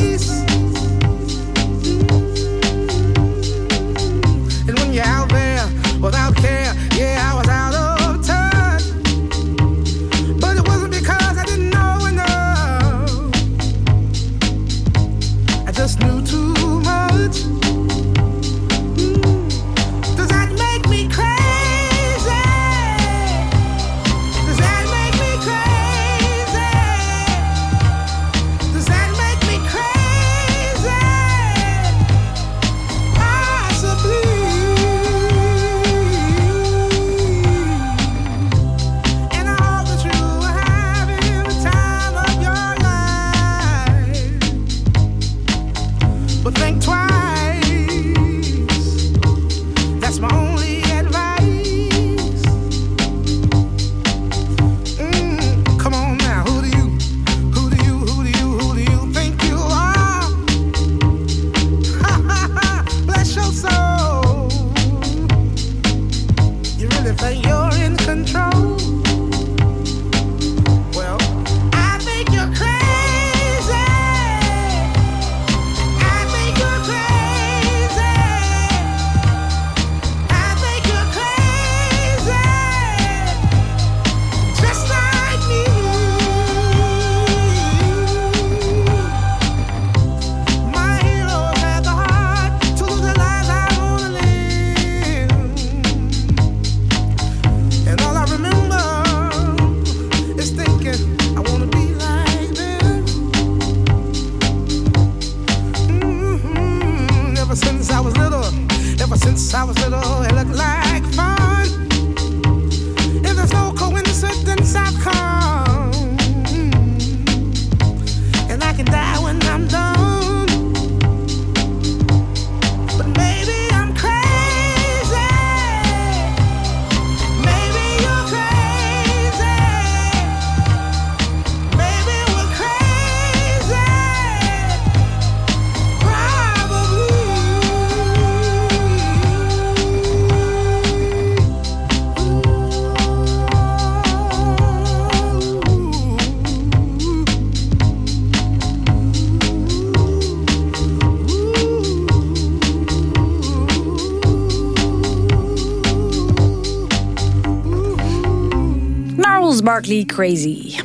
Barkley Crazy.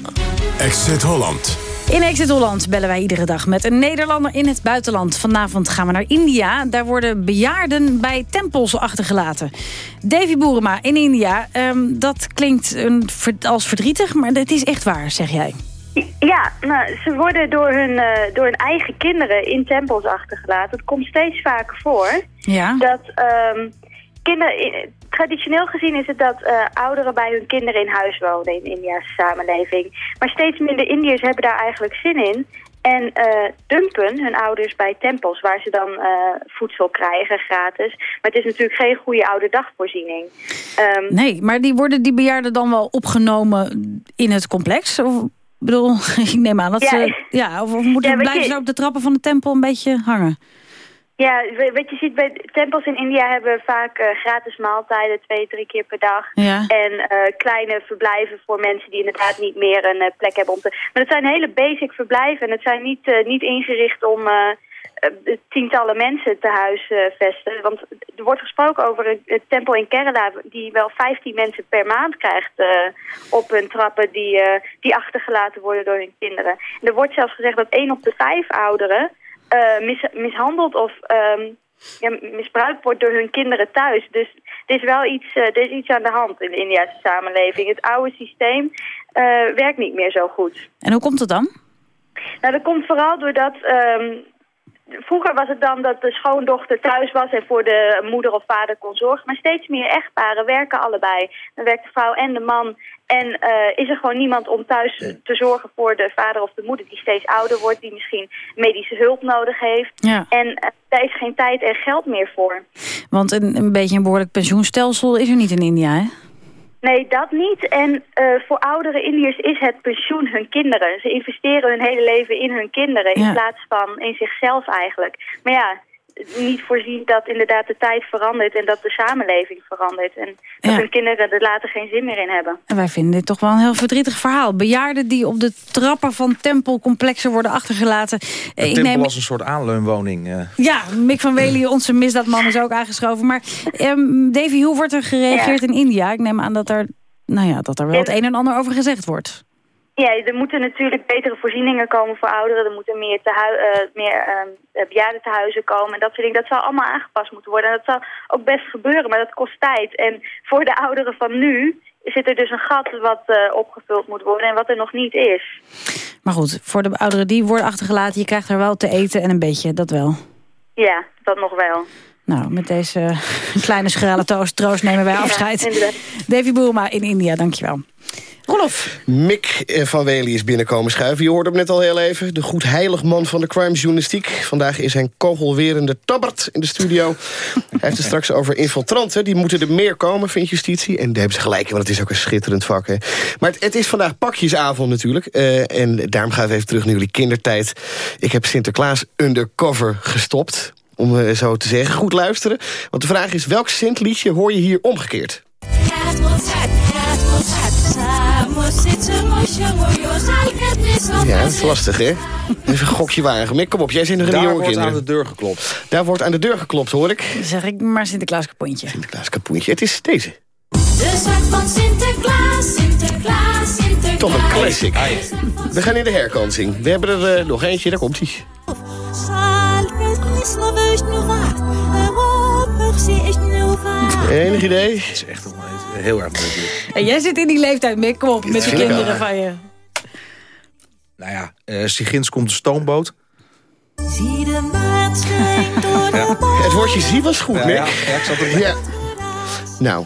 Exit Holland. In Exit Holland bellen wij iedere dag met een Nederlander in het buitenland. Vanavond gaan we naar India. Daar worden bejaarden bij tempels achtergelaten. Davy Boerema in India, ehm, dat klinkt een, als verdrietig, maar het is echt waar, zeg jij. Ja, nou, ze worden door hun, eh, door hun eigen kinderen in tempels achtergelaten. Het komt steeds vaker voor. Ja. Dat ehm, kinderen, traditioneel gezien is het dat eh, ouderen bij hun kinderen in huis wonen in de Indiase samenleving. Maar steeds minder Indiërs hebben daar eigenlijk zin in. En eh, dumpen hun ouders bij tempels waar ze dan eh, voedsel krijgen gratis. Maar het is natuurlijk geen goede ouderdagvoorziening. Ehm, Nee, maar die worden die bejaarden dan wel opgenomen in het complex? Of, bedoel, [LAUGHS] ik neem aan dat Ja. ze... Ja, of, of moeten Ja, blijven je- ze op de trappen van de tempel een beetje hangen? Ja, we- wat je ziet bij tempels in India hebben vaak eh, gratis maaltijden twee, drie keer per dag. Ja. En eh, kleine verblijven voor mensen die inderdaad niet meer een eh, plek hebben om te... Maar het zijn hele basic verblijven en het zijn niet, niet ingericht om, tientallen mensen te huis eh, vesten. Want er wordt gesproken over een, tempel in Kerala... die wel 15 mensen per maand krijgt op hun trappen... Die, die achtergelaten worden door hun kinderen. En er wordt zelfs gezegd dat één op de vijf ouderen... eh, mis, mishandeld of ja, misbruikt wordt door hun kinderen thuis. Dus er is wel iets, er is iets aan de hand in de Indiase samenleving. Het oude systeem eh, werkt niet meer zo goed. En hoe komt het dan? Nou, dat komt vooral doordat... ehm, vroeger was het dan dat de schoondochter thuis was... en voor de moeder of vader kon zorgen. Maar steeds meer echtparen werken allebei. Dan werkt de vrouw en de man. En eh, is er gewoon niemand om thuis te zorgen voor de vader of de moeder... die steeds ouder wordt, die misschien medische hulp nodig heeft. Ja. En eh, daar is geen tijd en geld meer voor. Want een, een beetje een behoorlijk pensioenstelsel is er niet in India, hè? Nee, dat niet. En eh, voor oudere Indiërs is het pensioen hun kinderen. Ze investeren hun hele leven in hun kinderen in Ja. plaats van in zichzelf eigenlijk. Maar ja, niet voorzien dat inderdaad de tijd verandert en dat de samenleving verandert. En dat Ja. hun kinderen er later geen zin meer in hebben. En wij vinden dit toch wel een heel verdrietig verhaal. Bejaarden die op de trappen van tempelcomplexen worden achtergelaten. Eh, Een tempel als een soort aanleunwoning. eh. Ja, Mick van Wely, [LAUGHS] onze misdaadman, is ook aangeschoven. Maar ehm, Davy, hoe wordt er gereageerd in India? Ik neem aan dat er, nou ja, dat er wel het een en ander over gezegd wordt. Ja, er moeten natuurlijk betere voorzieningen komen voor ouderen. Er moeten meer, tehui- eh, meer uh, bejaardentehuizen komen. En dat soort dingen. Dat zal allemaal aangepast moeten worden. En dat zal ook best gebeuren, maar dat kost tijd. En voor de ouderen van nu zit er dus een gat wat eh, opgevuld moet worden en wat er nog niet is. Maar goed, voor de ouderen die worden achtergelaten... je krijgt er wel te eten en een beetje, dat wel. Ja, dat nog wel. Nou, met deze [LAUGHS] kleine schrale troost, troost nemen wij Ja, afscheid. inderdaad. Davy Boerma in India, dankjewel. Rolof. Mick van Wely is binnenkomen schuiven. Je hoorde hem net al heel even. De goed heilig man van de crime-journalistiek. Vandaag is zijn kogelwerende tabbert in de studio. [LAUGHS] Hij heeft het straks over infiltranten. Die moeten er meer komen, vindt justitie. En daar hebben ze gelijk in, want het is ook een schitterend vak. Hè. Maar het, het is vandaag pakjesavond natuurlijk. Eh, en daarom gaan we even terug naar jullie kindertijd. Ik heb Sinterklaas undercover gestopt. Om eh, zo te zeggen. Goed luisteren. Want de vraag is, welk Sint-liedje hoor je hier omgekeerd? Ja, dat is lastig, hè? Even een gokje wagen. Mick, kom op, jij zit nog in de Daar wordt kinderen. aan de deur geklopt. Daar wordt aan de deur geklopt, hoor ik. Dan zeg ik maar Sinterklaas kapoentje. Sinterklaas kapoentje. Het is deze. De zak van Sinterklaas, Sinterklaas, Sinterklaas. Toch een classic. We gaan in de herkansing. We hebben er eh, nog eentje, daar komt hij. Enig idee? Het is echt heel erg moeilijk. dit. En jij zit in die leeftijd, Mick. Kom op, met de kinderen van je. Nou ja, eh Sigins komt de stoomboot. Zie de maan schijnt door Ja. Het woordje zie was goed, Mick. ja, ja, ik zat erbij. Ja. Nou,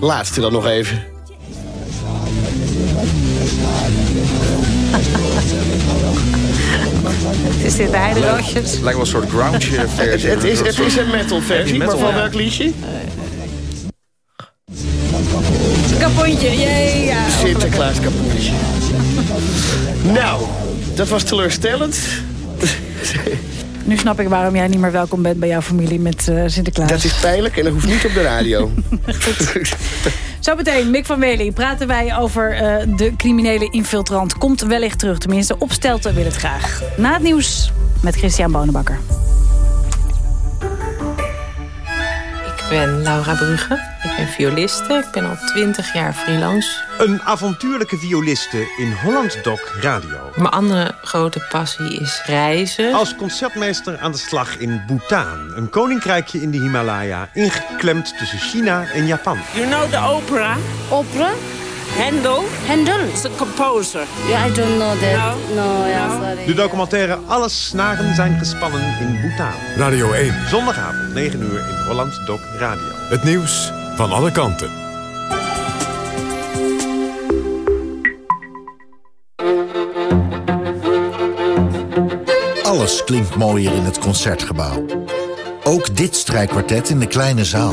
laatste dan nog even. Is dit de heideroosjes? Lijkt wel een soort grunge [LAUGHS] Het, versie. het, is, het is een metal versie, maar metal, van ja. welk liedje? Kapoentje, jee, ja. Sinterklaas kapoentje. Nou, dat was teleurstellend. [LAUGHS] Nu snap ik waarom jij niet meer welkom bent bij jouw familie met eh, Sinterklaas. Dat is pijnlijk en dat hoeft niet op de radio. [LAUGHS] Zometeen, Mick van Wely, praten wij over eh, de criminele infiltrant. Komt wellicht terug, tenminste, opstelten wil het graag. Na het nieuws met Christian Bonenbakker. Ben Laura Brugge. Ik ben violiste. Ik ben al twintig jaar freelance. Een avontuurlijke violiste in Holland Doc Radio. Mijn andere grote passie is reizen. Als concertmeester aan de slag in Bhutan. Een koninkrijkje in de Himalaya, ingeklemd tussen China en Japan. You know the opera? Opera? Handel? Handel? It's a composer. Yeah, I don't know that. No, yeah, sorry. De documentaire Alle snaren zijn gespannen in Bhutan. Radio 1. Zondagavond, 9 uur in Holland Doc Radio. Het nieuws van alle kanten. Alles klinkt mooier in het Concertgebouw. Ook dit strijkkwartet in de kleine zaal.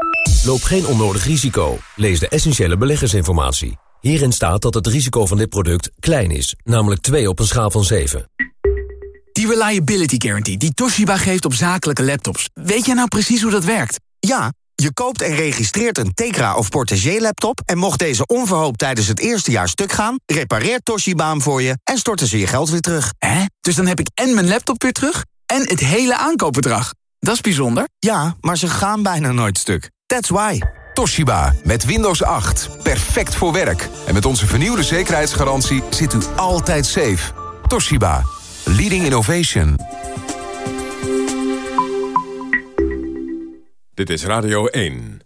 Loop geen onnodig risico. Lees de essentiële beleggersinformatie. Hierin staat dat het risico van dit product klein is, namelijk 2 op een schaal van 7. Die Reliability Guarantee die Toshiba geeft op zakelijke laptops. Weet jij nou precies hoe dat werkt? Ja, je koopt en registreert een Tegra of Portagee laptop... en mocht deze onverhoopt tijdens het eerste jaar stuk gaan... repareert Toshiba hem voor je en storten ze je geld weer terug. Hè? Dus dan heb ik en mijn laptop weer terug en het hele aankoopbedrag. Dat is bijzonder. Ja, maar ze gaan bijna nooit stuk. That's why. Toshiba, met Windows 8. Perfect voor werk. En met onze vernieuwde zekerheidsgarantie zit u altijd safe. Toshiba, leading innovation. Dit is Radio 1.